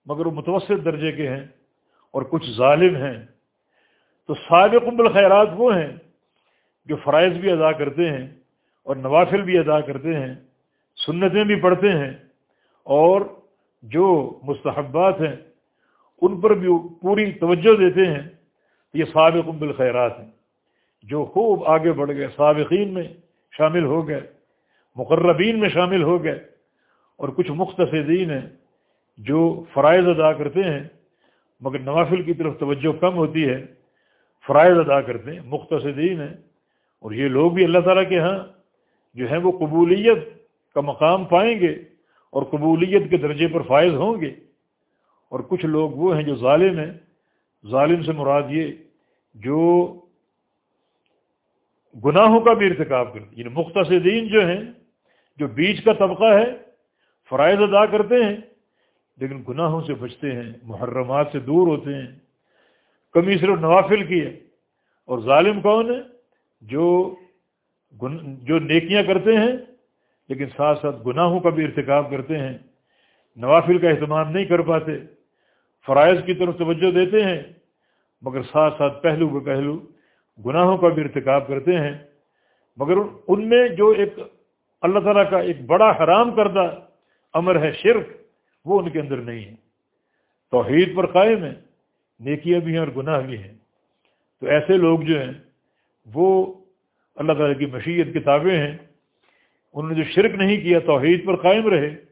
مگر وہ متوسط درجے کے ہیں اور کچھ ظالم ہیں۔ تو سابق الخیرات وہ ہیں جو فرائض بھی ادا کرتے ہیں اور نوافل بھی ادا کرتے ہیں، سنتیں بھی پڑھتے ہیں اور جو مستحبات ہیں ان پر بھی پوری توجہ دیتے ہیں یہ سابق بالخیرات ہیں۔ جو خوب آگے بڑھ گئے، سابقین میں شامل ہو گئے، مقربین میں شامل ہو گئے، اور کچھ مختصدین ہیں جو فرائض ادا کرتے ہیں، مگر نوافل کی طرف توجہ کم ہوتی ہے، فرائض ادا کرتے ہیں مختصدین ہیں، اور یہ لوگ بھی اللہ تعالیٰ کے ہاں جو ہیں، وہ قبولیت کا مقام پائیں گے اور قبولیت کے درجے پر فائز ہوں گے۔ اور کچھ لوگ وہ ہیں جو ظالم ہیں، ظالم سے مراد یہ جو گناہوں کا بھی ارتکاب کرتے یعنی مختصدین جو ہیں، جو بیچ کا طبقہ ہے، فرائض ادا کرتے ہیں، لیکن گناہوں سے بچتے ہیں، محرمات سے دور ہوتے ہیں، کمی صرف نوافل کی ہے۔ اور ظالم کون ہے؟ جو جو نیکیاں کرتے ہیں، لیکن ساتھ ساتھ گناہوں کا بھی ارتکاب کرتے ہیں۔ نوافل کا اہتمام نہیں کر پاتے، فرائض کی طرف توجہ دیتے ہیں، مگر ساتھ ساتھ پہلو بہ پہلو گناہوں کا بھی ارتکاب کرتے ہیں۔ مگر ان میں جو ایک اللہ تعالیٰ کا ایک بڑا حرام کردہ امر ہے شرک، وہ ان کے اندر نہیں ہے۔ توحید پر قائم ہے نیکیاں بھی ہیں اور گناہ بھی ہیں۔ تو ایسے لوگ جو ہیں، وہ اللہ تعالیٰ کی مشیت کتابیں ہیں۔ انہوں نے جو شرک نہیں کیا، توحید پر قائم رہے۔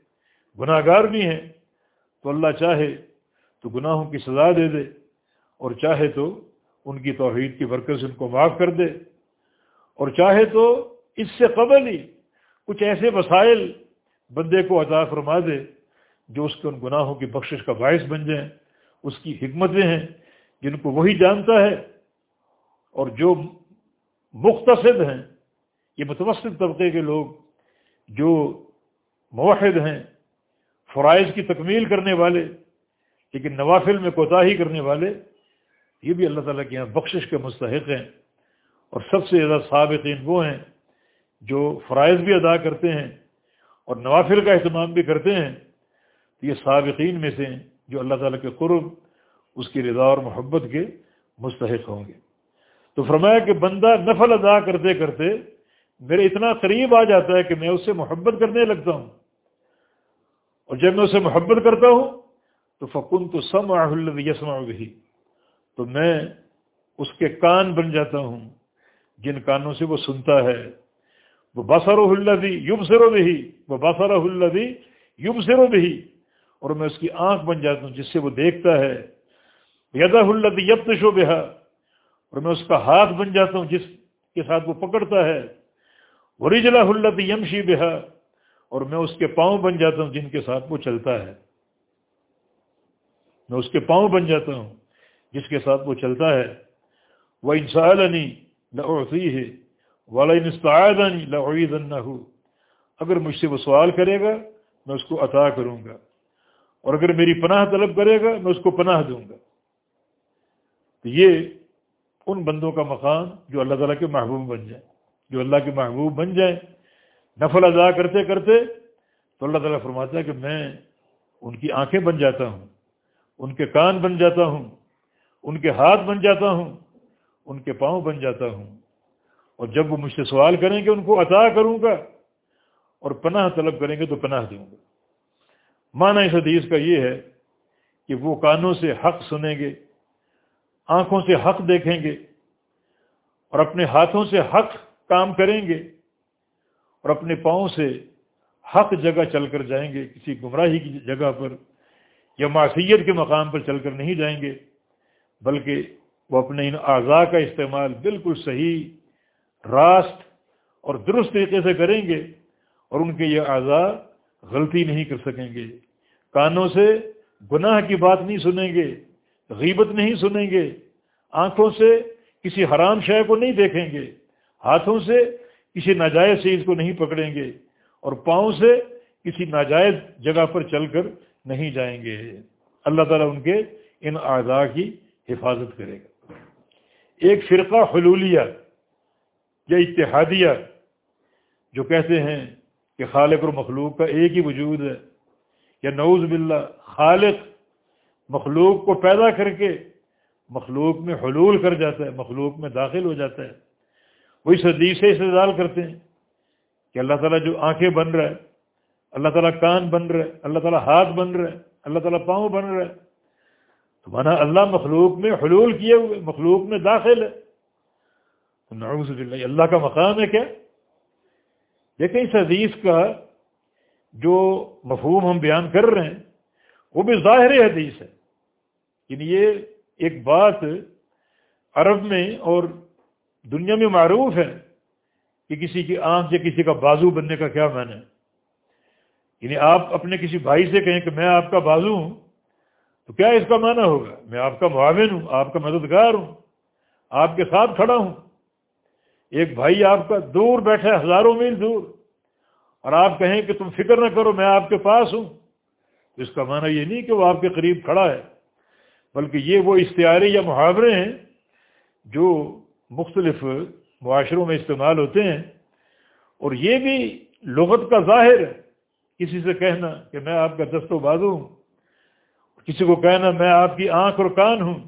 گناہ گار بھی ہیں، تو اللہ چاہے تو گناہوں کی سزا دے دے، اور چاہے تو ان کی توحید کی برکت سے ان کو معاف کر دے، اور چاہے تو اس سے قبل ہی کچھ ایسے مسائل بندے کو عطا فرما دے جو اس کے ان گناہوں کی بخشش کا باعث بن جائیں، اس کی حکمتیں ہیں، جن کو وہی جانتا ہے، اور جو مختصد ہیں، یہ متوسط طبقے کے لوگ جو موحد ہیں فرائض کی تکمیل کرنے والے، لیکن نوافل میں کوتاہی کرنے والے، یہ بھی اللہ تعالیٰ کے یہاں بخشش کے مستحق ہیں۔ اور سب سے زیادہ سابقین وہ ہیں جو فرائض بھی ادا کرتے ہیں اور نوافل کا اہتمام بھی کرتے ہیں۔ تو یہ سابقین میں سے جو اللہ تعالیٰ کے قرب اس کی رضا اور محبت کے مستحق ہوں گے۔ تو فرمایا کہ بندہ نفل ادا کرتے کرتے میرے اتنا قریب آ جاتا ہے کہ میں اس سے محبت کرنے لگتا ہوں۔ اور جب میں اسے محبت کرتا ہوں، تو فکن تو سم آہل یسما بھی تو میں اس کے کان بن جاتا ہوں، جن کانوں سے وہ سنتا ہے۔ وہ بسر و بھی یوب سرو بھی وہ بسر بھی یوب سرو بھی اور میں اس کی آنکھ بن جاتا ہوں، جس سے وہ دیکھتا ہے۔ یدا الدی یب تشو بہا اور میں اس کا ہاتھ بن جاتا ہوں، جس کے ساتھ وہ پکڑتا ہے۔ ورجلا الدی یمشی بہا اور میں اس کے پاؤں بن جاتا ہوں جن کے ساتھ وہ چلتا ہے۔ میں اس کے پاؤں بن جاتا ہوں جس کے ساتھ وہ چلتا ہے۔ وہ انسانی لڑتی ہے والا انستعدانی لعید اگر مجھ سے وہ سوال کرے گا، میں اس کو عطا کروں گا۔ اور اگر میری پناہ طلب کرے گا، میں اس کو پناہ دوں گا۔ تو یہ ان بندوں کا مقام جو اللہ تعالیٰ کے محبوب بن جائیں، جو اللہ کے محبوب بن جائیں۔ نفل ادا کرتے کرتے تو اللہ تعالیٰ فرماتا ہے کہ میں ان کی آنکھیں بن جاتا ہوں، ان کے کان بن جاتا ہوں، ان کے ہاتھ بن جاتا ہوں، ان کے پاؤں بن جاتا ہوں۔ اور جب وہ مجھ سے سوال کریں گے، ان کو عطا کروں گا اور پناہ طلب کریں گے تو پناہ دوں گا۔ معنی اس حدیث کا یہ ہے کہ وہ کانوں سے حق سنیں گے، آنکھوں سے حق دیکھیں گے اور اپنے ہاتھوں سے حق کام کریں گے۔ اور اپنے پاؤں سے حق جگہ چل کر جائیں گے، کسی گمراہی کی جگہ پر یا معصیت کے مقام پر چل کر نہیں جائیں گے، بلکہ وہ اپنے ان اعضاء کا استعمال بالکل صحیح، راست اور درست طریقے سے کریں گے اور ان کے یہ اعضاء غلطی نہیں کر سکیں گے۔ کانوں سے گناہ کی بات نہیں سنیں گے، غیبت نہیں سنیں گے، آنکھوں سے کسی حرام شے کو نہیں دیکھیں گے، ہاتھوں سے کسی ناجائز چیز کو نہیں پکڑیں گے اور پاؤں سے کسی ناجائز جگہ پر چل کر نہیں جائیں گے۔ اللہ تعالیٰ ان کے ان اعضاء کی حفاظت کرے گا۔ ایک فرقہ حلولیہ یا اتحادیہ جو کہتے ہیں کہ خالق اور مخلوق کا ایک ہی وجود ہے، یا نعوذ باللہ، خالق مخلوق کو پیدا کر کے مخلوق میں حلول کر جاتا ہے، مخلوق میں داخل ہو جاتا ہے۔ وہ اس حدیث سے استدال کرتے ہیں کہ اللہ تعالیٰ جو آنکھیں بن رہا ہے، اللہ تعالیٰ کان بن رہے اللہ تعالیٰ ہاتھ بن رہے اللہ تعالیٰ پاؤں بن رہے تو مانا اللہ مخلوق میں حلول کیے ہوئے، مخلوق میں داخل ہے۔ تو نعوذ باللہ اللہ کا مقام ہے کیا؟ دیکھیں اس حدیث کا جو مفہوم ہم بیان کر رہے ہیں، وہ بھی ظاہر حدیث ہے۔ یعنی یہ ایک بات عرب میں اور دنیا میں معروف ہے کہ کسی کی آنکھ یا کسی کا بازو بننے کا کیا معنی ہے؟ یعنی آپ اپنے کسی بھائی سے کہیں کہ میں آپ کا بازو ہوں، تو کیا اس کا معنی ہوگا؟ میں آپ کا معاون ہوں، آپ کا مددگار ہوں، آپ کے ساتھ کھڑا ہوں۔ ایک بھائی آپ کا دور بیٹھا ہزاروں میل دور، اور آپ کہیں کہ تم فکر نہ کرو، میں آپ کے پاس ہوں۔ تو اس کا معنی یہ نہیں کہ وہ آپ کے قریب کھڑا ہے، بلکہ یہ وہ اشتہارے یا محاورے ہیں جو مختلف معاشروں میں استعمال ہوتے ہیں۔ اور یہ بھی لغت کا ظاہر ہے۔ کسی سے کہنا کہ میں آپ کا دست و بازو ہوں، کسی کو کہنا میں آپ کی آنکھ اور کان ہوں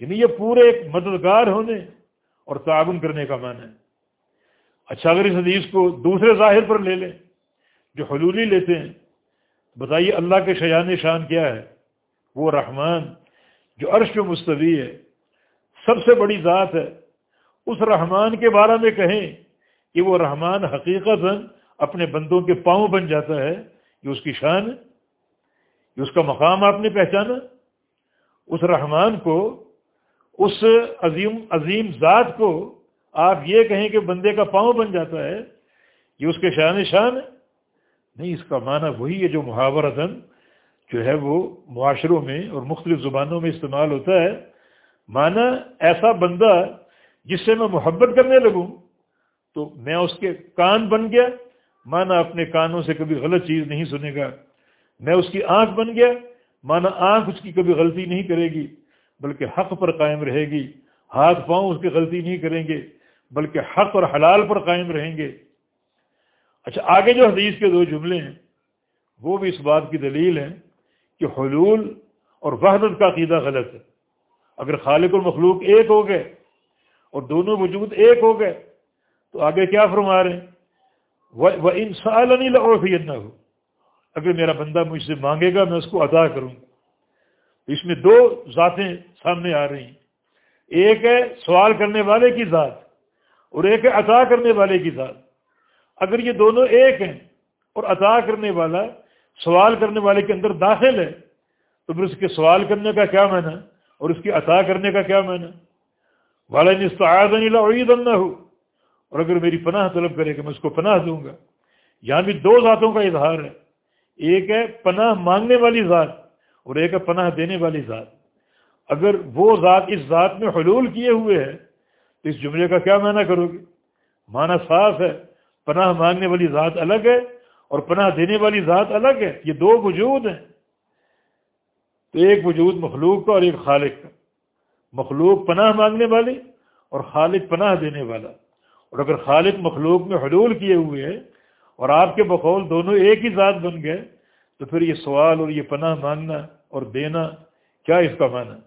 یعنی یہ پورے ایک مددگار ہونے اور تعاون کرنے کا معنی ہے۔ اچھا اگر اس حدیث کو دوسرے ظاہر پر لے لیں جو حلولی لیتے ہیں، بتائیے اللہ کے شیان شان کیا ہے؟ وہ رحمان جو عرش میں مستوی ہے۔ سب سے بڑی ذات ہے۔ اس رحمان کے بارے میں کہیں کہ وہ رحمان حقیقت اپنے بندوں کے پاؤں بن جاتا ہے۔ یہ اس کی شان ہے۔ یہ اس کا مقام آپ نے پہچانا۔ اس رحمان کو، اس عظیم عظیم ذات کو آپ یہ کہیں کہ بندے کا پاؤں بن جاتا ہے، یہ اس کے شان شان ہے۔ نہیں، اس کا معنی وہی ہے جو محاورتن جو ہے وہ معاشروں میں اور مختلف زبانوں میں استعمال ہوتا ہے۔ معنی ایسا بندہ جس سے میں محبت کرنے لگوں، تو میں اس کے کان بن گیا۔ مانا اپنے کانوں سے کبھی غلط چیز نہیں سنے گا۔ میں اس کی آنکھ بن گیا۔ مانا آنکھ اس کی کبھی غلطی نہیں کرے گی، بلکہ حق پر قائم رہے گی۔ ہاتھ پاؤں اس کی غلطی نہیں کریں گے، بلکہ حق اور حلال پر قائم رہیں گے۔ اچھا آگے جو حدیث کے دو جملے ہیں، وہ بھی اس بات کی دلیل ہے کہ حلول اور وحدت کا عقیدہ غلط ہے۔ اگر خالق المخلوق ایک ہو گئے اور دونوں وجود ایک ہو گئے، تو آگے کیا فرما رہے ہیں؟ وہ انسان نہیں لگا ہو اگر میرا بندہ مجھ سے مانگے گا، میں اس کو عطا کروں گا۔ اس میں دو ذاتیں سامنے آ رہی ہیں۔ ایک ہے سوال کرنے والے کی ذات اور ایک ہے عطا کرنے والے کی ذات۔ اگر یہ دونوں ایک ہیں اور عطا کرنے والا سوال کرنے والے کے اندر داخل ہے، تو پھر اس کے سوال کرنے کا کیا معنی اور اس کی عطا کرنے کا کیا معنی والا نہ ہو اور اگر میری پناہ طلب کرے کہ میں اس کو پناہ دوں گا یہاں بھی دو ذاتوں کا اظہار ہے۔ ایک ہے پناہ مانگنے والی ذات اور ایک ہے پناہ دینے والی ذات۔ اگر وہ ذات اس ذات میں حلول کیے ہوئے ہے، تو اس جملے کا کیا معنی کرو گے؟ معنی صاف ہے۔ پناہ مانگنے والی ذات الگ ہے اور پناہ دینے والی ذات الگ ہے۔ یہ دو وجود ہیں۔ تو ایک وجود مخلوق کا اور ایک خالق کا۔ مخلوق پناہ مانگنے والی اور خالق پناہ دینے والا۔ اور اگر خالق مخلوق میں حلول کیے ہوئے ہیں اور آپ کے بقول دونوں ایک ہی ذات بن گئے، تو پھر یہ سوال اور یہ پناہ مانگنا اور دینا کیا اس کا معنی؟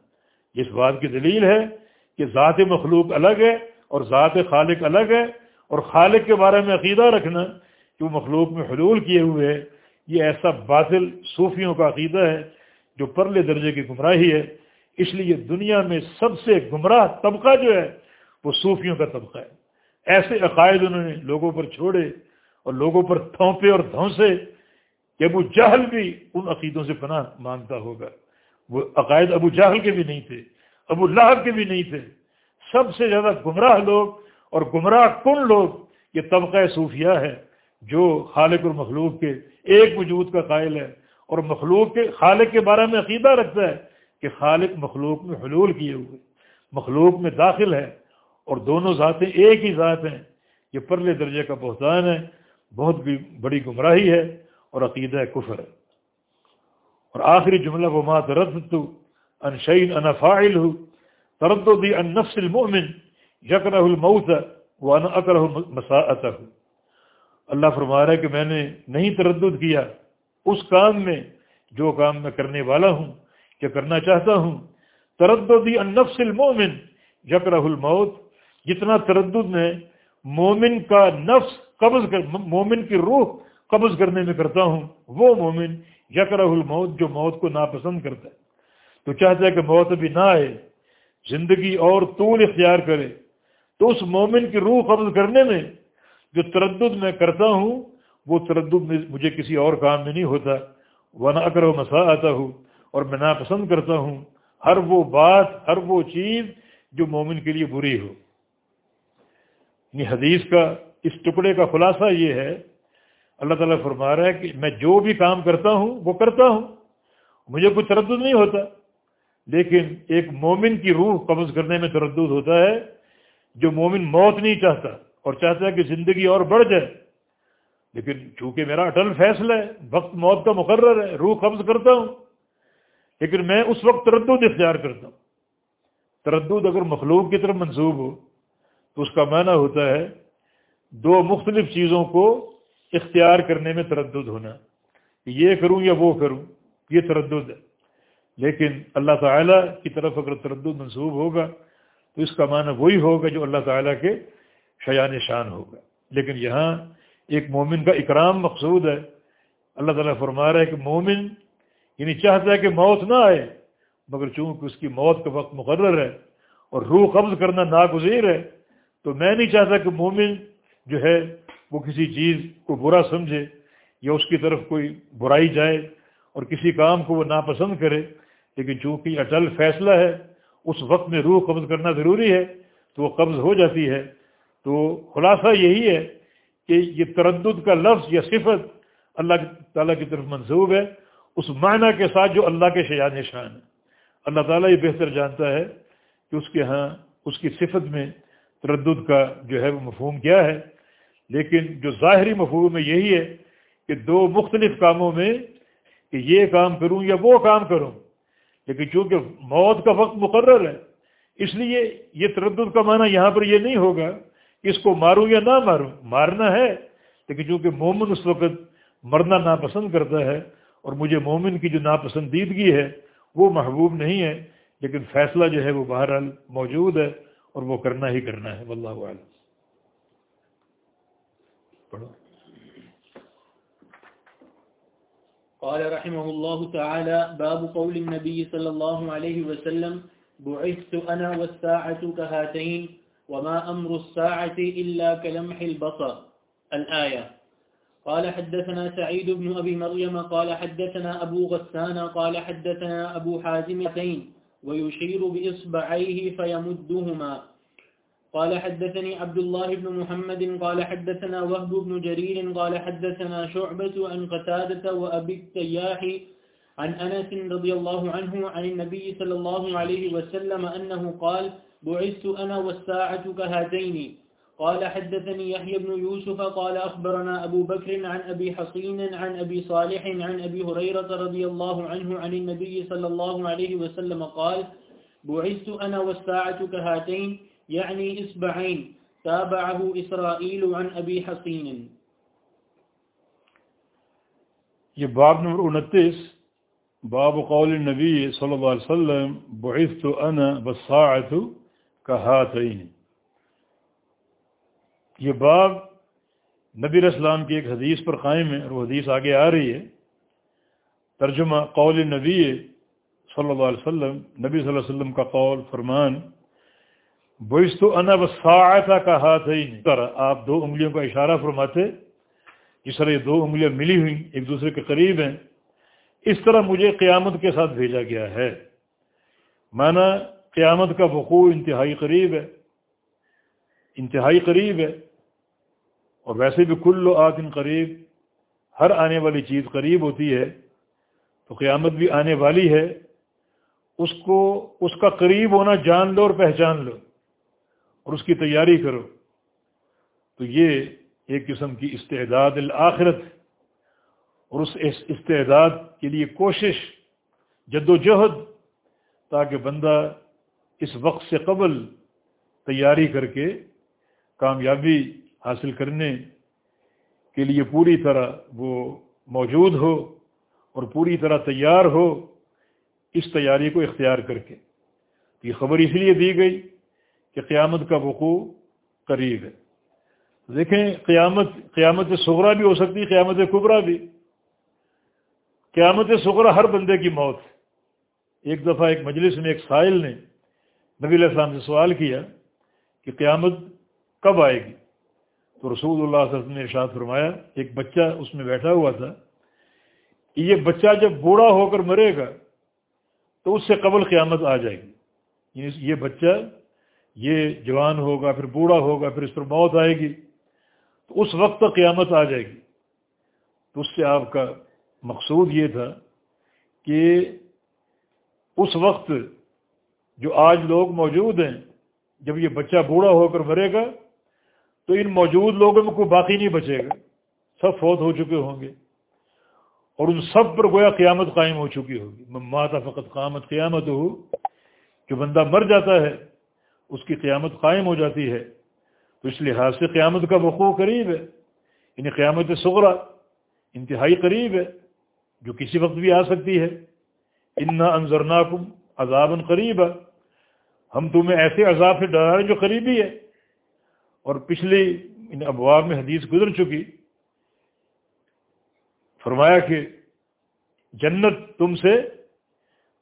اس بات کی دلیل ہے کہ ذات مخلوق الگ ہے اور ذات خالق الگ ہے۔ اور خالق کے بارے میں عقیدہ رکھنا کہ وہ مخلوق میں حلول کیے ہوئے ہے یہ ایسا باطل صوفیوں کا عقیدہ ہے جو پرلے درجے کی گمراہی ہے، اس لیے دنیا میں سب سے گمراہ طبقہ جو ہے، وہ صوفیوں کا طبقہ ہے۔ ایسے عقائد انہوں نے لوگوں پر چھوڑے اور لوگوں پر تھونپے اور دھونسے کہ ابو جہل بھی ان عقیدوں سے پناہ مانگتا ہوگا۔ وہ عقائد ابو جہل کے بھی نہیں تھے، ابو لہب کے بھی نہیں تھے۔ سب سے زیادہ گمراہ لوگ اور گمراہ کن لوگ یہ طبقہ صوفیہ ہے جو خالق اور مخلوق کے ایک وجود کا قائل ہے اور مخلوق کے خالق کے بارے میں عقیدہ رکھتا ہے کہ خالق مخلوق میں حلول کیے ہوئے مخلوق میں داخل ہے اور دونوں ذاتیں ایک ہی ذات ہیں۔ یہ پرلے درجے کا بہتان ہے، بہت بڑی گمراہی ہے اور عقیدہ کفر ہے۔ اور آخری جملہ وہ مات رد تو انشعین انفاعل ہو ترد دی ان نفس المؤمن یکرہ الموت و ان اکرہ مساعتہ اللہ فرما رہا ہے کہ میں نے نہیں تردد کیا اس کام میں جو کام میں کرنے والا ہوں کہ کرنا چاہتا ہوں، ترددی ان نفس یکرہ الموت، جتنا تردد میں مومن کا نفس قبض کر، مومن کی روح قبض کرنے میں کرتا ہوں، وہ مومن یکر الموت جو موت کو ناپسند کرتا ہے۔ تو چاہتا ہے کہ موت ابھی نہ آئے، زندگی اور طول اختیار کرے۔ تو اس مومن کی روح قبض کرنے میں جو تردد میں کرتا ہوں وہ تردد مجھے کسی اور کام میں نہیں ہوتا۔ وہ نہ اگر مسا آتا ہوں اور میں ناپسند کرتا ہوں۔ ہر وہ بات، ہر وہ چیز جو مومن کے لیے بری ہو۔ یعنی حدیث کا اس ٹکڑے کا خلاصہ یہ ہے، اللہ تعالیٰ فرما رہا ہے کہ میں جو بھی کام کرتا ہوں، وہ کرتا ہوں۔ مجھے کوئی تردد نہیں ہوتا۔ لیکن ایک مومن کی روح قبض کرنے میں تردد ہوتا ہے۔ جو مومن موت نہیں چاہتا اور چاہتا ہے کہ زندگی اور بڑھ جائے لیکن چونکہ میرا اٹل فیصلہ ہے، وقت موت کا مقرر ہے، روح قبض کرتا ہوں، لیکن میں اس وقت تردد اختیار کرتا ہوں۔ تردد اگر مخلوق کی طرف منسوب ہو، تو اس کا معنی ہوتا ہے دو مختلف چیزوں کو اختیار کرنے میں تردد ہونا۔ یہ کروں یا وہ کروں، یہ تردد ہے۔ لیکن اللہ تعالیٰ کی طرف اگر تردد منسوب ہوگا، تو اس کا معنی وہی ہوگا جو اللہ تعالیٰ کے شیان شان ہوگا۔ لیکن یہاں ایک مومن کا اکرام مقصود ہے۔ اللہ تعالیٰ فرما رہا ہے کہ مومن یعنی چاہتا ہے کہ موت نہ آئے، مگر چونکہ اس کی موت کا وقت مقرر ہے اور روح قبض کرنا ناگزیر ہے، تو میں نہیں چاہتا کہ مومن جو ہے وہ کسی چیز کو برا سمجھے یا اس کی طرف کوئی برائی جائے اور کسی کام کو وہ ناپسند کرے، لیکن چونکہ اٹل فیصلہ ہے، اس وقت میں روح قبض کرنا ضروری ہے تو وہ قبض ہو جاتی ہے۔ تو خلاصہ یہی ہے کہ یہ تردد کا لفظ یا صفت اللہ تعالیٰ کی طرف منصوب ہے، اس معنی کے ساتھ جو اللہ کے شیا نشان ہے۔ اللہ تعالیٰ یہ بہتر جانتا ہے کہ اس کے ہاں اس کی صفت میں تردد کا جو ہے وہ مفہوم کیا ہے۔ لیکن جو ظاہری مفہوم میں یہی ہے کہ دو مختلف کاموں میں کہ یہ کام کروں یا وہ کام کروں۔ لیکن چونکہ موت کا وقت مقرر ہے، اس لیے یہ تردد کا معنی یہاں پر یہ نہیں ہوگا اس کو ماروں یا نہ ماروں مارنا ہے، لیکن چونکہ مومن اس وقت مرنا ناپسند کرتا ہے اور مجھے مومن کی جو ناپسندیدگی ہے وہ محبوب نہیں ہے، لیکن فیصلہ جو ہے وہ بہرحال موجود ہے اور وہ کرنا ہی کرنا ہے، واللہ عالم پڑھو۔ قال رحمه الله تعالى، باب قول النبي صلى الله عليه وسلم، بعثت أنا والساعة كهاتين وما أمر الساعة إلا كلمح البصر الآية. قال حدثنا سعيد بن أبي مريم، قال حدثنا أبو غسان، قال حدثنا أبو حازمتين ويشير بإصبعيه فيمدهما. قال حدثني عبد الله بن محمد، قال حدثنا وهب بن جرير، قال حدثنا شعبة عن قتادة وأبي التياح عن أنس رضي الله عنه عن النبي صلى الله عليه وسلم أنه قال بعثت أنا والساعة كهاتين. قال حدثني يحيى بن يوسف، قال أخبرنا أبو بكر عن أبي حصين، عن أبي صالح، عن أبي هريرة رضي الله عنه عن النبي صلى الله عليه وسلم قال بعثت أنا والساعة كهاتين، يعني إصبعين. تابعه إسرائيل عن أبي حصين. یہ باب نمبر انتیس، باب قول النبی صلی اللہ علیہ وسلم بعثت انا بساعت کہاتین یہ باب نبی اسلام کی ایک حدیث پر قائم ہے اور وہ حدیث آگے آ رہی ہے۔ ترجمہ قول نبی صلی اللہ علیہ وسلم، نبی صلی اللہ علیہ وسلم کا قول، فرمان بوئس تو انا بساعتا کا ہاتھ ہی طرح آپ دو انگلیوں کا اشارہ فرماتے، جس طرح یہ دو انگلیاں ملی ہوئی ایک دوسرے کے قریب ہیں، اس طرح مجھے قیامت کے ساتھ بھیجا گیا ہے۔ مانا قیامت کا وقوع انتہائی قریب ہے، انتہائی قریب ہے، اور ویسے بھی کل و آتن قریب، ہر آنے والی چیز قریب ہوتی ہے، تو قیامت بھی آنے والی ہے، اس کو، اس کا قریب ہونا جان لو اور پہچان لو، اور اس کی تیاری کرو۔ تو یہ ایک قسم کی استعداد الآخرت، اور اس استعداد کے لیے کوشش، جد و جہد، تاکہ بندہ اس وقت سے قبل تیاری کر کے کامیابی حاصل کرنے کے لیے پوری طرح وہ موجود ہو اور پوری طرح تیار ہو، اس تیاری کو اختیار کر کے۔ یہ خبر اس لیے دی گئی کہ قیامت کا وقوع قریب ہے۔ دیکھیں، قیامت قیامت سغرا بھی ہو سکتی ہے قیامت کبرا بھی۔ قیامت سغرا ہر بندے کی موت۔ ایک دفعہ ایک مجلس میں ایک سائل نے نبی علیہ السلام سے سوال کیا کہ قیامت کب آئے گی؟ تو رسول اللہ صلی اللہ علیہ وسلم نے ارشاد فرمایا، ایک بچہ اس میں بیٹھا ہوا تھا کہ یہ بچہ جب بوڑھا ہو کر مرے گا تو اس سے قبل قیامت آ جائے گی۔ یعنی یہ بچہ یہ جوان ہوگا، پھر بوڑھا ہوگا، پھر اس پر موت آئے گی، تو اس وقت تک قیامت آ جائے گی۔ تو اس سے آپ کا مقصود یہ تھا کہ اس وقت جو آج لوگ موجود ہیں، جب یہ بچہ بوڑھا ہو کر مرے گا، تو ان موجود لوگوں میں کوئی باقی نہیں بچے گا۔ سب فوت ہو چکے ہوں گے۔ اور ان سب پر گویا قیامت قائم ہو چکی ہوگی۔ ماتا فقط قیامت قیامت ہو جو بندہ مر جاتا ہے، اس کی قیامت قائم ہو جاتی ہے۔ تو اس لحاظ سے قیامت کا وقوع قریب ہے۔ یعنی قیامت سغرا انتہائی قریب ہے، جو کسی وقت بھی آ سکتی ہے۔ انا انضرناکم عذاب قریب ہے ہم تمہیں ایسے عذاب سے ڈرا رہے جو قریبی ہے۔ اور پچھلی ان ابواب میں حدیث گزر چکی۔ فرمایا کہ جنت تم سے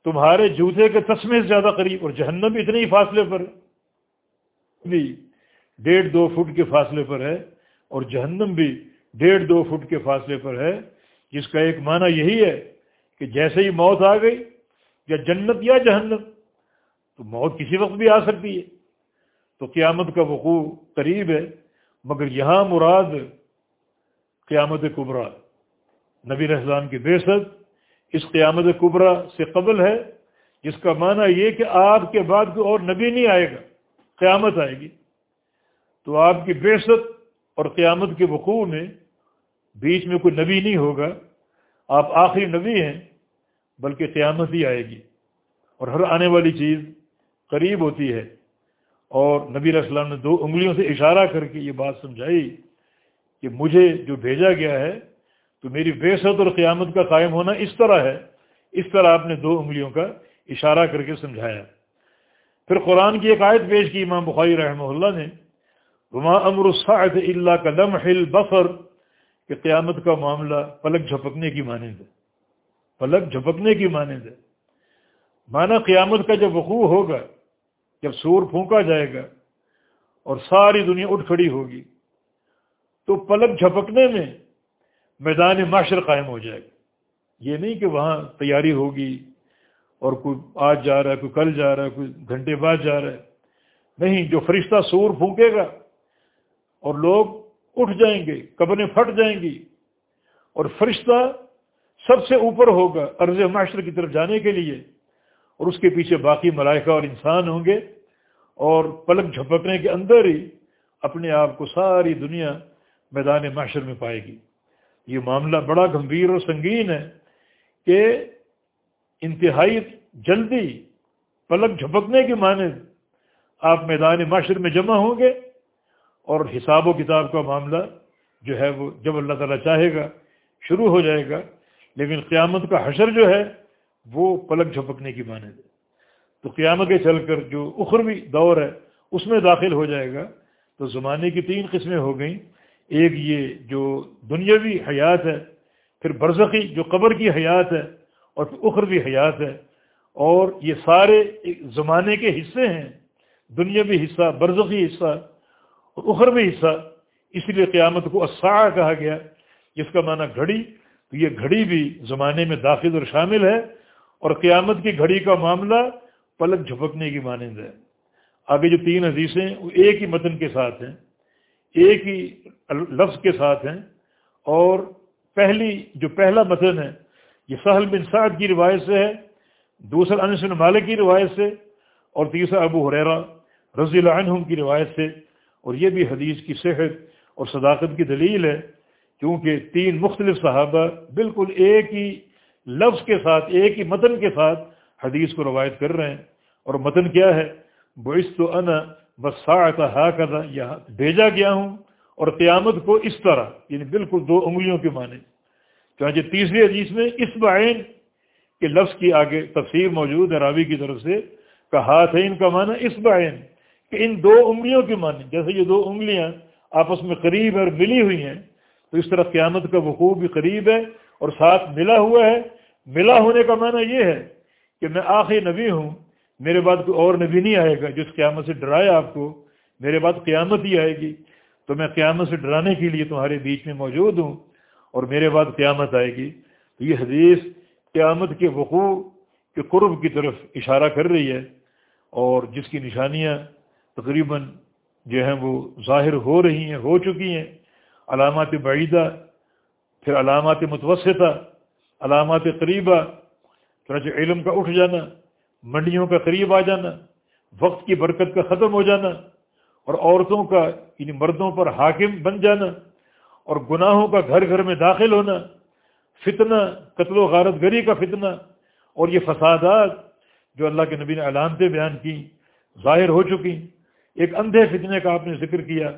تمہارے جوتے کے تسمے سے زیادہ قریب، اور جہنم اتنے ہی فاصلے پر بھی ڈیڑھ دو فٹ کے فاصلے پر ہے، اور جہنم بھی ڈیڑھ دو فٹ کے فاصلے پر ہے۔ جس کا ایک معنی یہی ہے کہ جیسے ہی موت آ گئی یا جنت یا جہنم، تو موت کسی وقت بھی آ سکتی ہے۔ تو قیامت کا وقوع قریب ہے، مگر یہاں مراد قیامت کبرا۔ نبی رحضان کی بے اس قیامت کبرا سے قبل ہے، جس کا معنی یہ کہ آپ کے بعد کوئی اور نبی نہیں آئے گا، قیامت آئے گی۔ تو آپ کی بے اور قیامت کے وقوع میں بیچ میں کوئی نبی نہیں ہوگا۔ آپ آخری نبی ہیں بلکہ قیامت ہی آئے گی۔ اور ہر آنے والی چیز قریب ہوتی ہے۔ اور نبی علیہ السلام نے دو انگلیوں سے اشارہ کر کے یہ بات سمجھائی کہ مجھے جو بھیجا گیا ہے، تو میری بے ست اور قیامت کا قائم ہونا اس طرح ہے۔ اس طرح آپ نے دو انگلیوں کا اشارہ کر کے سمجھایا۔ پھر قرآن کی ایک آیت پیش کی امام بخاری رحمہ اللہ نے رما امر السعد اللہ کا حل بفر کہ قیامت کا معاملہ پلک جھپکنے کی مانند ہے۔ پلک جھپکنے کی مانند ہے مانا قیامت کا جب وقوع ہوگا، جب سور پھونکا جائے گا اور ساری دنیا اٹھ کھڑی ہوگی، تو پلک جھپکنے میں میدان معاشر قائم ہو جائے گا۔ یہ نہیں کہ وہاں تیاری ہوگی اور کوئی آج جا رہا ہے، کوئی کل جا رہا ہے، کوئی گھنٹے بعد جا رہا ہے۔ نہیں، جو فرشتہ سور پھونکے گا اور لوگ اٹھ جائیں گے قبریں پھٹ جائیں گی اور فرشتہ سب سے اوپر ہوگا عرض معاشر کی طرف جانے کے لیے اور اس کے پیچھے باقی ملائکہ اور انسان ہوں گے اور پلک جھپکنے کے اندر ہی اپنے آپ کو ساری دنیا میدان معاشر میں پائے گی۔ یہ معاملہ بڑا گمبھیر اور سنگین ہے کہ انتہائی جلدی پلک جھپکنے کے معنی آپ میدان معاشر میں جمع ہوں گے اور حساب و کتاب کا معاملہ جو ہے وہ جب اللہ تعالیٰ چاہے گا شروع ہو جائے گا لیکن قیامت کا حشر جو ہے وہ پلک جھپکنے کی معنی ہے۔ تو قیامت کے چل کر جو اخروی دور ہے، اس میں داخل ہو جائے گا۔ تو زمانے کی تین قسمیں ہو گئیں۔ ایک یہ جو دنیاوی حیات ہے، پھر برزخی جو قبر کی حیات ہے، اور پھر اخروی حیات ہے۔ اور یہ سارے زمانے کے حصے ہیں، دنیاوی حصہ، برزخی حصہ اور اخروی حصہ۔ اس لیے قیامت کو اسا کہا گیا، جس کا معنی گھڑی تو یہ گھڑی بھی زمانے میں داخل اور شامل ہے اور قیامت کی گھڑی کا معاملہ پلک جھپکنے کی مانند ہے۔ آگے جو تین حدیثیں وہ ایک ہی متن کے ساتھ ہیں، ایک ہی لفظ کے ساتھ ہیں اور پہلی جو پہلا متن ہے، یہ سہل بن سعد کی روایت سے ہے، دوسرا انس بن مالک کی روایت سے اور تیسرا ابو حریرا رضی اللہ عنہم کی روایت سے اور یہ بھی حدیث کی صحت اور صداقت کی دلیل ہے۔ کیونکہ تین مختلف صحابہ بالکل ایک ہی لفظ کے ساتھ، ایک ہی متن کے ساتھ حدیث کو روایت کر رہے ہیں۔ اور متن کیا ہے؟ بوئس تو انا بس ہا کر یہاں بھیجا گیا ہوں اور قیامت کو اس طرح یعنی بالکل دو انگلیوں کے معنی۔ چانچہ تیسری حدیث میں اس بعین کے لفظ کی آگے تفسیر موجود ہے، راوی کی طرف سے، کہ ہاتھ ہے ان کا معنی اس بعین کہ ان دو انگلیوں کے معنی، جیسے یہ دو انگلیاں آپس میں قریب اور ملی ہوئی ہیں تو اس طرح قیامت کا وقوع بھی قریب ہے اور ساتھ ملا ہوا ہے۔ ملا ہونے کا معنی یہ ہے کہ میں آخری نبی ہوں، میرے بعد کوئی اور نبی نہیں آئے گا جس قیامت سے ڈرائے آپ کو، میرے بعد قیامت ہی آئے گی۔ تو میں قیامت سے ڈرانے کے لیے تمہارے بیچ میں موجود ہوں اور میرے بعد قیامت آئے گی۔ تو یہ حدیث قیامت کے وقوع کے قرب کی طرف اشارہ کر رہی ہے اور جس کی نشانیاں تقریباً جو ہیں وہ ظاہر ہو رہی ہیں، ہو چکی ہیں۔ علامات بعیدہ، پھر علامات متوسطہ، علامات قریبہ، چنانچہ علم کا اٹھ جانا، منڈیوں کا قریب آ جانا، وقت کی برکت کا ختم ہو جانا، اور عورتوں کا یعنی مردوں پر حاکم بن جانا، اور گناہوں کا گھر گھر میں داخل ہونا، فتنہ، قتل و غارت گری کا فتنہ، اور یہ فسادات جو اللہ کے نبی نے علامتیں بیان کی، ظاہر ہو چکی، ایک اندھے فتنے کا آپ نے ذکر کیا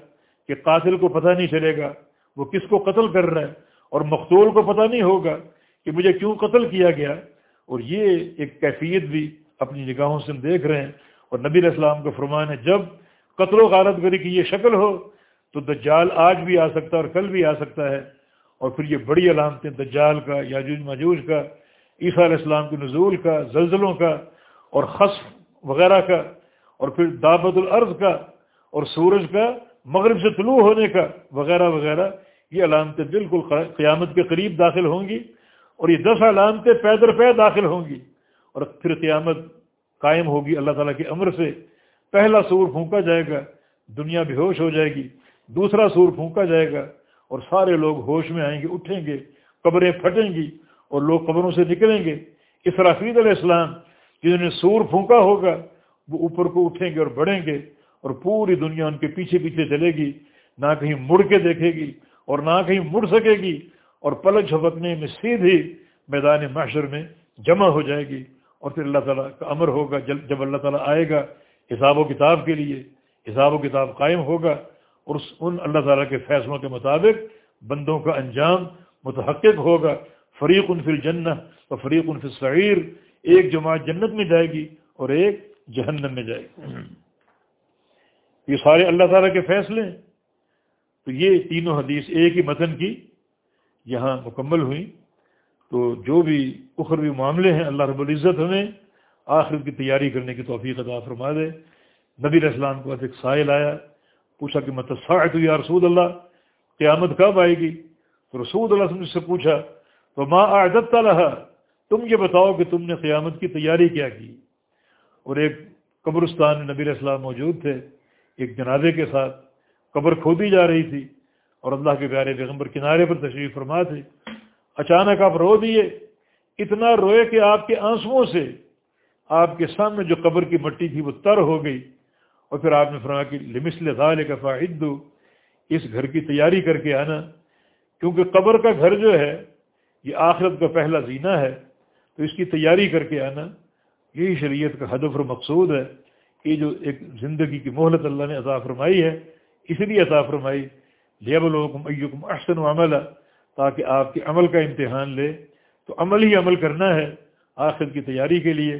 کہ قاتل کو پتہ نہیں چلے گا، وہ کس کو قتل کر رہا ہے، اور مقتول کو پتہ نہیں ہوگا کہ مجھے کیوں قتل کیا گیا۔ اور یہ ایک کیفیت بھی اپنی نگاہوں سے ہم دیکھ رہے ہیں۔ اور نبی علیہ السلام کا فرمان ہے، جب قتل و غارت گری کی یہ شکل ہو، تو دجال آج بھی آ سکتا ہے اور کل بھی آ سکتا ہے۔ اور پھر یہ بڑی علامتیں، دجال کا، یاجوج ماجوج کا، عیسیٰ علیہ السلام کے نزول کا، زلزلوں کا، اور خصف وغیرہ کا، اور پھر دعوت العرض کا، اور سورج کا مغرب سے طلوع ہونے کا وغیرہ وغیرہ، یہ علامتیں بالکل قیامت کے قریب داخل ہوں گی اور یہ دس علامتیں پیدر پے داخل ہوں گی اور پھر قیامت قائم ہوگی، اللہ تعالیٰ کے امر سے پہلا سور پھونکا جائے گا، دنیا بے ہوش ہو جائے گی، دوسرا سور پھونکا جائے گا اور سارے لوگ ہوش میں آئیں گے، اٹھیں گے، قبریں پھٹیں گی اور لوگ قبروں سے نکلیں گے۔ اسرافید علیہ السلام جنہوں نے سور پھونکا ہوگا، وہ اوپر کو اٹھیں گے اور بڑھیں گے۔ اور پوری دنیا ان کے پیچھے پیچھے چلے گی، نہ کہیں مڑ کے دیکھے گی اور نہ کہیں مڑ سکے گی اور پلک جھپکنے میں سیدھی میدان معاشر میں جمع ہو جائے گی اور پھر اللہ تعالیٰ کا امر ہوگا جب اللہ تعالیٰ آئے گا حساب و کتاب کے لیے، حساب و کتاب قائم ہوگا اور اس ان اللہ تعالیٰ کے فیصلوں کے مطابق بندوں کا انجام متحقق ہوگا۔ فریق فی جنت اور فریق فی سعیر ایک جماعت جنت میں جائے گی اور ایک جہنم میں جائے گی۔ یہ سارے اللہ تعالیٰ کے فیصلے ہیں۔ تو یہ تینوں حدیث ایک ہی متن کی یہاں مکمل ہوئی۔ تو جو بھی اخروی معاملے ہیں، اللہ رب العزت ہمیں آخر کی تیاری کرنے کی توفیق عطا فرما دے۔ نبی علیہ السلام کو ایک سائل آیا، پوچھا کہ متساعت یا رسول اللہ؟ قیامت کب آئے گی؟ تو رسول اللہ وسلم سے پوچھا تو ماں عادت رہا تم یہ بتاؤ کہ تم نے قیامت کی تیاری کیا کی؟ اور ایک قبرستان نبی علیہ السلام موجود تھے۔ ایک جنازے کے ساتھ قبر کھودی جا رہی تھی اور اللہ کے پیارے پیغمبر کنارے پر تشریف فرما تھے۔ اچانک آپ رو دیے۔ اتنا روئے کہ آپ کے آنسوؤں سے آپ کے سامنے جو قبر کی مٹی تھی وہ تر ہو گئی۔ اور پھر آپ نے فرمایا کہ لمسل ظال کا فاحد اس گھر کی تیاری کر کے آنا۔ کیونکہ قبر کا گھر جو ہے، یہ آخرت کا پہلا زینہ ہے۔ تو اس کی تیاری کر کے آنا، یہی شریعت کا ہدف اور مقصود ہے۔ کہ جو ایک زندگی کی مہلت اللہ نے عطا فرمائی ہے، اس لیے عطا فرمائی لیب الحکم ایکم احسن و عمل تاکہ آپ کے عمل کا امتحان لے۔ تو عمل ہی عمل کرنا ہے آخر کی تیاری کے لیے۔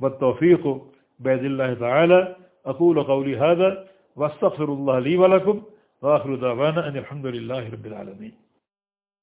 بد توفیق و بیض اللہ تعالی۔ اقول قولی هذا، واستغفر اللہ لی ولکم واخر دعوانا ان الحمد للہ رب العالمین۔